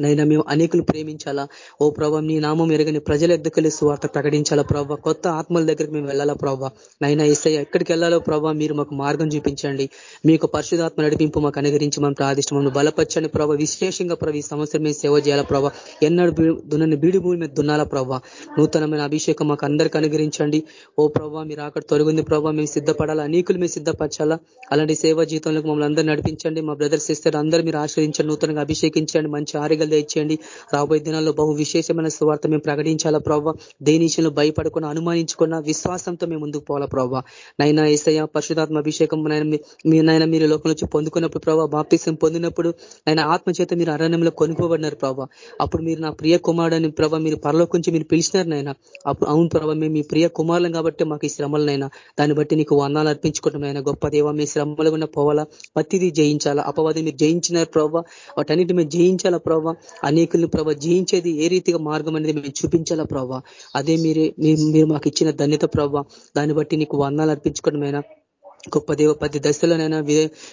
నైనా మేము అనేకులు ప్రేమించాలా? ఓ ప్రభావ నీ నామం ఎరగని ప్రజల ఎద్దకెళ్ళి సువార్త ప్రకటించాలా ప్రభావ కొత్త ఆత్మల దగ్గరికి మేము వెళ్ళాలా ప్రభావ నైనా ఇస్తే ఎక్కడికి వెళ్ళాలో ప్రభావ మీరు మాకు మార్గం చూపించండి. మీకు పరిశుధాత్మ నడిపింపు మాకు అనుగరించి మనం ప్రాదిష్టం మమ్మల్ని బలపరచండి ప్రభావ విశేషంగా ప్రభు ఈ సంవత్సరం మేము సేవ చేయాలా ప్రభావ ఎన్నడు దున్నని బీడి భూమి మీద దున్నాలా ప్రభావ నూతనమైన అభిషేకం మాకు అందరికి అనుగరించండి ఓ ప్రభావ మీరు అక్కడ తొలగింది ప్రభావ మేము సిద్ధపడాలా? అనేకులు మేము సిద్ధపరచాలా? అలాంటి సేవా జీవితంలో మమ్మల్ని అందరూ నడిపించండి. మా బ్రదర్స్ సిస్టర్ అందరూ మీరు ఆశ్రయించండి. నూతనంగా అభిషేకించండి. మంచి విడుదల దయచేయండి రాబోయే దినాల్లో బహు విశేషమైన స్వార్థ మేము ప్రకటించాలా ప్రభావ దేనీశంలో భయపడకుండా అనుమానించుకున్న విశ్వాసంతో మేము ముందుకు పోవాలా ప్రభావ నైనా ఏసయ్య పరిశుధాత్మ అభిషేకం మీ నాయన మీరు లోకం నుంచి పొందుకున్నప్పుడు ప్రభావ బాప్తిసం పొందినప్పుడు ఆయన ఆత్మచేత మీరు అరణ్యంలో కొనుక్కోబడినారు ప్రభావ అప్పుడు మీరు నా ప్రియ కుమారుడని ప్రభావ మీరు పరలోకించి మీరు పిలిచినారు నాయన అప్పుడు అవును ప్రభావ మేము మీ ప్రియ కుమారులం కాబట్టి మాకు ఈ శ్రమలనైనా దాన్ని బట్టి నీకు వర్ణాలు అర్పించుకుంటాం నాయన గొప్ప దేవ మీ శ్రమలు ఉన్న పోవాలా? ప్రతిదీ జయించాలా? అపవాది మీరు జయించినారు ప్రభావ వాటన్నిటి మీరు జయించాలా ప్రభావ అనేకులు ప్రభావ జయించేది ఏ రీతిగా మార్గం అనేది మేము చూపించాలా ప్రభావ అదే మీరే మీరు మాకు ఇచ్చిన ధన్యత ప్రభావ దాన్ని బట్టి నీకు వర్ణాలు అర్పించుకోవడమైనా? గొప్ప దేవ ప్రతి దశలోనైనా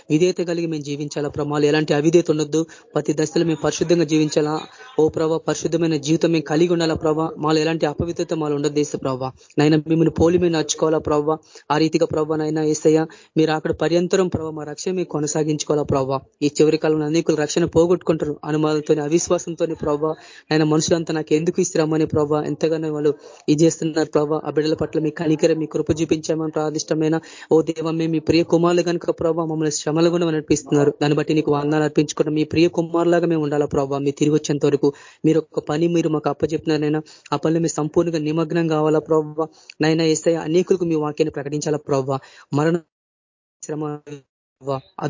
విధేయత కలిగి మేము జీవించాలా ప్రభావాలు ఎలాంటి అవిధేత ఉండొద్దు. ప్రతి దశలో మేము పరిశుద్ధంగా జీవించాలా? ఓ ప్రభావ పరిశుద్ధమైన జీవితం మేము కలిగి ఉండాలా ప్రభావ మాలో ఎలాంటి అపవిత్రత మాలో ఉండదు దేశ ప్రభావ నైనా మిమ్మల్ని పోలి మేము నచ్చుకోవాలా ప్రభావ ఆ రీతిగా ప్రభావ నైనా ఏసయ్య మీరు అక్కడ పర్యంతరం ప్రభావ మా రక్షణ మేము కొనసాగించుకోవాలా ప్రభావ ఈ చివరి కాలంలో అనేకులు రక్షణ పోగొట్టుకుంటారు. అనుమానంతో అవిశ్వాసంతో ప్రభావ నైనా మనుషులంతా నాకు ఎందుకు ఇస్తామని ప్రభావ ఎంతగానో వాళ్ళు ఇది చేస్తున్నారు ప్రభావ ఆ బిడ్డల పట్ల మీ కనికర మీ కృప చూపించామని ప్రాదిష్టమైన ఓ దేవ మేము మీ ప్రియ కుమారులు కనుక ప్రభావ మమ్మల్ని శ్రమలు కూడా నడిపిస్తున్నారు. దాన్ని బట్టి నీకు వందాలు అర్పించుకుంటాం మీ ప్రియ కుమారులాగా మేము ఉండాలా ప్రభావ మీ తిరిగి వచ్చేంత వరకు మీరు ఒక పని మీరు మాకు అప్పచెప్పినారైనా ఆ పనిలో మీరు సంపూర్ణంగా నిమగ్నం కావాలా ప్రభావ నైనా ఏసై అనేకులకు మీ వాక్యాన్ని ప్రకటించాలా ప్రభావ మరణ శ్రమ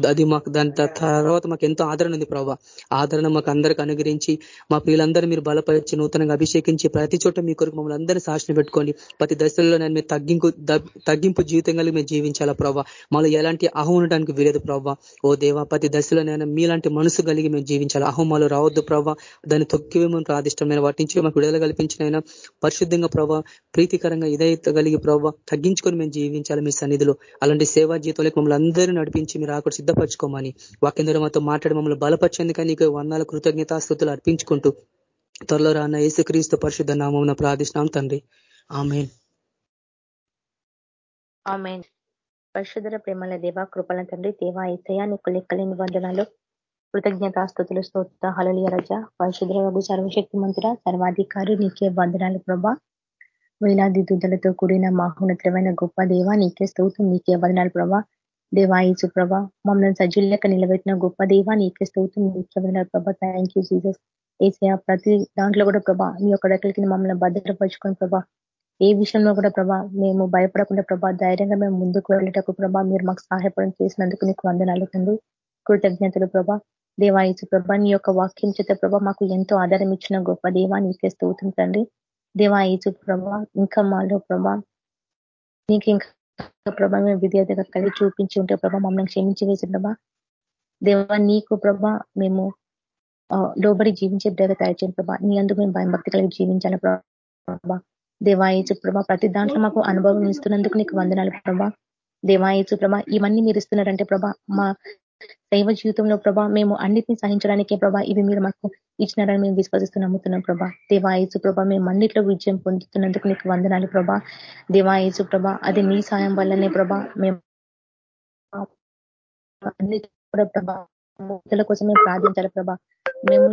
అది మాకు దాని తర్వాత మాకు ఎంతో ఆదరణ ఉంది ప్రభావ ఆదరణ మాకు అందరికి అనుగ్రహించి మా పిల్లలందరూ మీరు బలపరిచి నూతనంగా అభిషేకించి ప్రతి చోట మీ కొరకు మమ్మల్ని అందరినీ సాక్షిని పెట్టుకోండి ప్రతి దశలో నేను మీరు తగ్గింపు తగ్గింపు జీవితం కలిగి మేము జీవించాలా ప్రభావ మాలో ఎలాంటి అహం ఉండడానికి వీలేదు ప్రభావ ఓ దేవా ప్రతి దశలో నేను మీలాంటి మనసు కలిగి మేము జీవించాలి. అహం మాలో రావద్దు ప్రభావ దాన్ని తొక్కివేమని ప్రాదిష్టమైన వాటి నుంచి మాకు విడుదల కల్పించిన పరిశుద్ధంగా ప్రభావ ప్రీతికరంగా ఇదైతే కలిగి ప్రభావ తగ్గించుకొని మేము జీవించాలి మీ సన్నిధిలో. అలాంటి సేవా జీవితంలో మమ్మల్ని అందరూ నడిపించి మీరు ఆకుడు సిద్ధపరచుకోమని వాక్యంధ్ర మాతో మాట్లాడి మమ్మల్ని బలపరిచేందుకని నీకు వందాల కృతజ్ఞతాస్థుతులు అర్పించుకుంటూ త్వరలో రాన్న యేసుక్రీస్తు పరిశుద్ధ నామం ప్రార్థిస్తున్నాం తండ్రి. ఆమెన్. పరిశుధర ప్రేమల దేవ కృపల తండ్రి దేవా ఏసయ నీకు లెక్కలేని వందనాలు కృతజ్ఞతాస్తుతులు స్తోత్ర హలలియ రజ. పరిశుద్ర సర్వశక్తి మంత్ర సర్వాధికారి నీకే వందనాలు ప్రభా. వేలాది దుద్దలతో కూడిన మహోన్నతమైన గొప్ప దేవ నీకే స్తోత్రం నీకే వందనాలు ప్రభా. దేవాయచు ప్రభ మమ్మల్ని సజ్జులక నిలబెట్టిన గొప్ప దేవా నీకే స్తోత్రం ప్రభా. థ్యాంక్ యూ జీసస్ ఏసయ ప్రతి దాంట్లో కూడా ప్రభా మీ యొక్క రెక్కలకి మమ్మల్ని భద్రపరుచుకొని ప్రభా. ఏ విషయంలో కూడా ప్రభా మేము భయపడకుండా ప్రభా ధైర్యంగా మేము ముందుకు వెళ్ళటకు ప్రభా మీరు మాకు సహాయపడం చేసినందుకు నీకు వందనాలు తండ్రి కృతజ్ఞతలు ప్రభా. దేవాయసు ప్రభా నీ యొక్క వాక్యం చేత ప్రభా మాకు ఎంతో ఆధారం ఇచ్చిన గొప్ప దేవా నీకే స్తోత్రం తండ్రి. దేవాయసు ప్రభా ఇంకా మాలో ప్రభా నీకు ఇంకా ప్రభా మేము విధేయతగా కలిగి చూపించి ఉంటే ప్రభా మమ్మల్ని క్షమించి వేసి ప్రభా దేవా నీకు ప్రభా మేము లోబడి జీవించే బిడ్డగా తయారు చేయండి ప్రభా. నీ అందుకు మేము భయం భక్తి కలిగి జీవించాలి ప్రభా. దేవాయచు ప్రభా ప్రతి దాంట్లో మాకు అనుభవం ఇస్తున్నందుకు నీకు వందనాలు ప్రభా. దేవాయచు ప్రభా ఇవన్నీ మీరు ఇస్తున్నారంటే ప్రభా మా దైవ జీవితంలో ప్రభా మేము అన్నిటిని సహించడానికే ప్రభా ఇవి మీరు మాకు ఇచ్చినారని మేము విశ్వసిస్తూ నమ్ముతున్నాం ప్రభా. దేవాయచు ప్రభా మేము అన్నిట్లో విజయం పొందుతున్నందుకు నీకు వందనాలు ప్రభా. దేవాయచు ప్రభా అది నీ సాయం వల్లనే ప్రభా మేము అన్ని కూడా ప్రభా ఇతరుల కోసం మేము ప్రార్థించాలి ప్రభా. మేము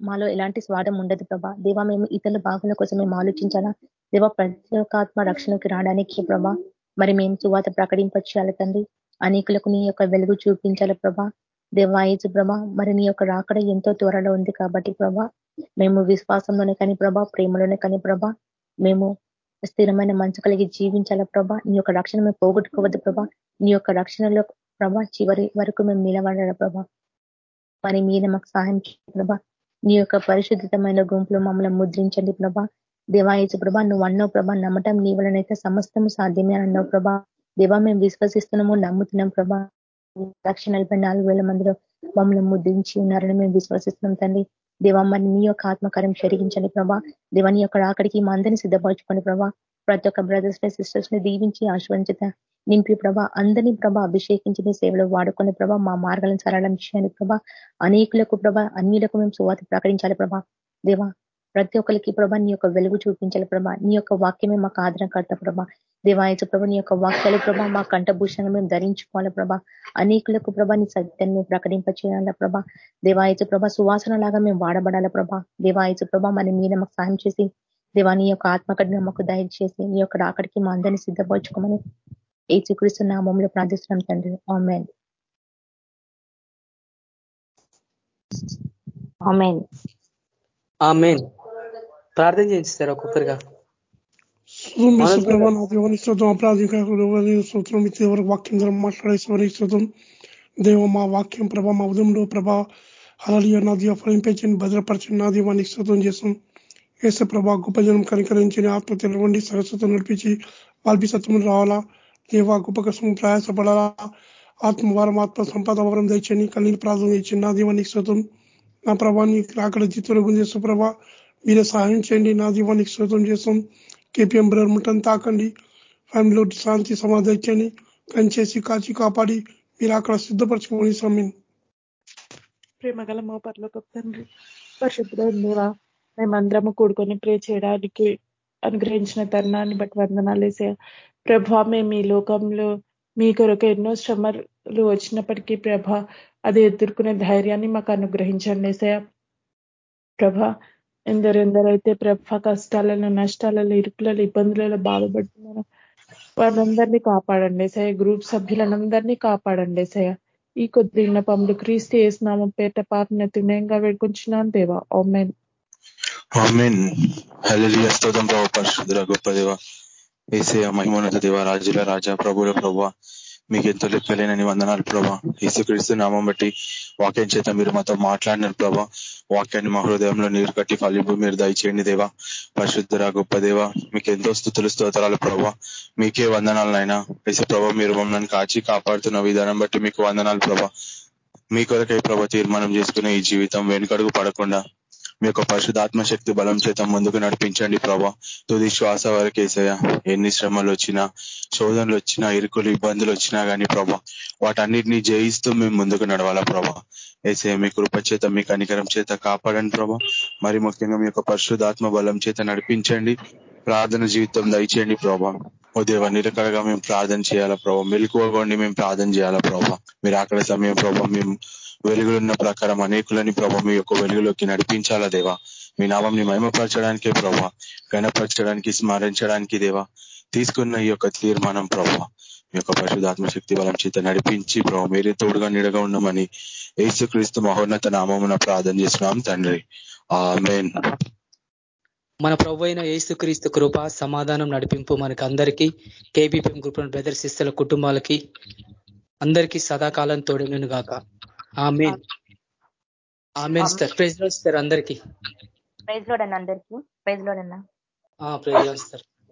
మాలో ఎలాంటి స్వాదం ఉండదు ప్రభా. దేవా మేము ఇతరుల భాగంలో కోసం మేము ఆలోచించాలా? దేవా ప్రతి ఒక్క ఆత్మ రక్షణకి రావడానికి ప్రభా మరి మేము సువాత ప్రకటింపచేయాలి తండ్రి. అనేకులకు నీ యొక్క వెలుగు చూపించాలి ప్రభా. దేవాయచు ప్రభా మరి నీ యొక్క రాకడ ఎంతో త్వరలో ఉంది కాబట్టి ప్రభా మేము విశ్వాసంలోనే కానీ ప్రభా ప్రేమలోనే కానీ ప్రభా మేము స్థిరమైన మంచు కలిగి జీవించాల ప్రభా. నీ యొక్క రక్షణ మేము పోగొట్టుకోవద్దు ప్రభా. నీ యొక్క రక్షణలో ప్రభా చివరి వరకు మేము నిలబడాలి ప్రభా. మరి మీద మాకు సహాయం ప్రభా. నీ యొక్క పరిశుద్ధితమైన గుంపులో మమ్మల్ని ముద్రించండి ప్రభా. దేవాయచు ప్రభా నువ్వు అన్నో ప్రభా నమ్మటం నీ వలనైతే సమస్తం సాధ్యమే అన్నావు ప్రభా. దేవా మేము విశ్వసిస్తున్నాము నమ్ముతున్నాం ప్రభా. లక్ష నలభై నాలుగు వేల మందిలో మమ్మల్ని ముద్రించి ఉన్నారని మేము విశ్వసిస్తున్నాం తండ్రి. దేవా మీ యొక్క ఆత్మకార్యం జరిగించండి ప్రభా. దేవాని యొక్క ఆకడికి మా అందరినీ సిద్ధపరచుకోండి ప్రభా. ప్రతి ఒక్క బ్రదర్స్ సిస్టర్స్ని దీవించి ఆశ్రయించత నింపి ప్రభా. అందరినీ ప్రభా అభిషేకించి మీ సేవలో వాడుకునే ప్రభా మా మార్గాలను సరళం చేయండి ప్రభా. అనేకులకు ప్రభా అన్నిలకు మేము సువాత ప్రకటించాలి ప్రభా. దేవా ప్రతి ఒక్కరికి ప్రభా నీ యొక్క వెలుగు చూపించాలి ప్రభా. నీ యొక్క వాక్యమే మాకు ఆదరణకర్త ప్రభా. దేవాయచ ప్రభ నీ యొక్క వాక్యాలు ప్రభా మా కంఠభూషణంగా మేము ధరించుకోవాలి ప్రభా. అనేకులకు ప్రభా నీ సత్యాన్ని మేము ప్రకటింపచేయాల ప్రభా. దేవాయచ ప్రభ సువాసన లాగా మేము వాడబడాల ప్రభా. దేవాయచ ప్రభ మన మీద మాకు సాయం చేసి దేవా నీ యొక్క ఆత్మకడిని మాకు దయచేసి నీ యొక్క రాకడికి మా అందరినీ సిద్ధపరచుకోమని ఏ చికురిస్తున్న నామంలో ప్రార్థిస్తున్నాం తండ్రి. ఆమెన్. ఆమెన్. ఆమెన్. ప్రార్థన చేయించారు ఒక్కొక్కరిగా వాక్యం ద్వారా దేవ మా వాక్యం ప్రభా మా ఉదయంలో ప్రభా అలలియ నా దీవ ఫలింపించండి భద్రపరచండి నా దీవానికి స్తోత్రం చేస్తాం ఏసే ప్రభా గొప్ప జనం కనికరించి ఆత్మ తెలవండి సరస్వతం నడిపించి వాల్పి సత్వం రావాలా దేవా గొప్ప కోసం ప్రయాసపడాలా ఆత్మవారం ఆత్మ సంపాద వరం తెచ్చని కన్నీరు ప్రార్థన ఇచ్చింది నా దీవానికి స్తోత్రం నా ప్రభాన్ని అక్కడ జీతుల గుంజేస్తూ ప్రభా మీరే సహాయం చేయండి. నా దీవానికి స్తోత్రం చేస్తాం. కేపీఎం బ్రదర్ ముట్టని తాకండి. ఫ్యామిలీలో శాంతి సమాధాని కంచేసి కాచి కాపాడి మీరు అక్కడ సిద్ధపరచుకోని సమయం ప్రేమగల మా పర్లో తండ్రి పరిశుద్ధ మేమందరము కూడుకొని ప్రే చేయడానికి అనుగ్రహించిన తరుణాన్ని బట్టి వందనాలు వేసే ప్రభా మేము ఈ లోకంలో మీ కొరకు ఎన్నో శ్రమలు వచ్చినప్పటికీ ప్రభ అది ఎదుర్కొనే ధైర్యాన్ని మాకు అనుగ్రహించండి వేసే ప్రభ. ఎందరెందరైతే ప్రభ కష్టాలను నష్టాలలో ఇరుకులలో ఇబ్బందులలో బాధపడుతున్నారో వాళ్ళందరినీ కాపాడండి సయ గ్రూప్ సభ్యులందరినీ కాపాడండి సయ ఈ కొద్ది విన్నపములు క్రీస్తు వేసినాము పేట పాపన తినేయంగా వేడుకుంటున్నాను దేవా. ఓమెన్ స్తోత్రం ప్రభు. పరిశుద్ధుల గొప్ప దేవ. ఏసే మహిమోన్నత దేవ రాజుల రాజా ప్రభుల ప్రభావ. మీకు ఎంతో లెక్కలేనని వందనాలు ప్రభా. యేసుక్రీస్తు నామం బట్టి వాక్యం చేత మీరు మాతో మాట్లాడినారు ప్రభా. వాక్యాన్ని మా హృదయంలో నీరు కట్టి ఫలింపు మీరు దయచేయండి దేవా. పరిశుద్ధరా గొప్ప దేవ. మీకు ఎంతో స్థుతులు స్తోత్రాలు ప్రభా. మీకే వందనాలనైనా. వేసే ప్రభా మీరు మమ్మల్ని కాచి కాపాడుతున్న విధానం బట్టి మీకు వందనాలు ప్రభా. మీ కొరకై ప్రభా తీర్మానం చేసుకునే ఈ జీవితం వెనుకడుగు పడకుండా మీ యొక్క పరిశుధాత్మ శక్తి బలం చేత ముందుకు నడిపించండి ప్రభా. తుది శ్వాస వరకేసయ్యా ఎన్ని శ్రమలు వచ్చినా శోధనలు వచ్చినా ఇరుకులు ఇబ్బందులు వచ్చినా కానీ ప్రభా వాటన్నిటినీ జయిస్తూ మేము ముందుకు నడవాలా ప్రభా. ఏసే మీ కృప చేత మీ కనికరం చేత కాపాడండి ప్రభా. మరి ముఖ్యంగా మీ యొక్క పరిశుధాత్మ బలం చేత నడిపించండి. ప్రార్థన జీవితం దయచేయండి ప్రభా. ఓ దేవ నిరకడగా మేము ప్రార్థన చేయాలా ప్రభా. మెలుకోగొండి మేము ప్రార్థన చేయాలా ప్రభా. మీరు అక్కడ సమయం ప్రభా మేము వెలుగులున్న ప్రకారం అనేకులని ప్రభావ మీ యొక్క వెలుగులోకి నడిపించాలా దేవా? మీ నామంని మహిమపరచడానికే ప్రభా గణపరచడానికి స్మరించడానికి దేవా తీసుకున్న ఈ యొక్క తీర్మానం ప్రభావ మీ యొక్క పరిశుధాత్మ శక్తి బలం చేత నడిపించి ప్రభావ మీరే తోడుగా నిడగా ఉన్నామని ఏసుక్రీస్తు మహోన్నత నామమున ప్రార్థన చేస్తున్నాం తండ్రి. ఆమెన్. మన ప్రభు అయిన ఏసుక్రీస్తు కృప సమాధానం నడిపింపు మనకి అందరికీ కేబీపీఎం గ్రూప్ బ్రదర్ సిస్టర్ల కుటుంబాలకి అందరికీ సదాకాలం తోడను గాక. ఆమె ఆమె సార్. ప్రైజ్లో సార్ అందరికీ. ప్రైజ్ లోడ్ అన్న అందరికీ. ప్రైజ్ లోడ్ అన్న. Praise sir.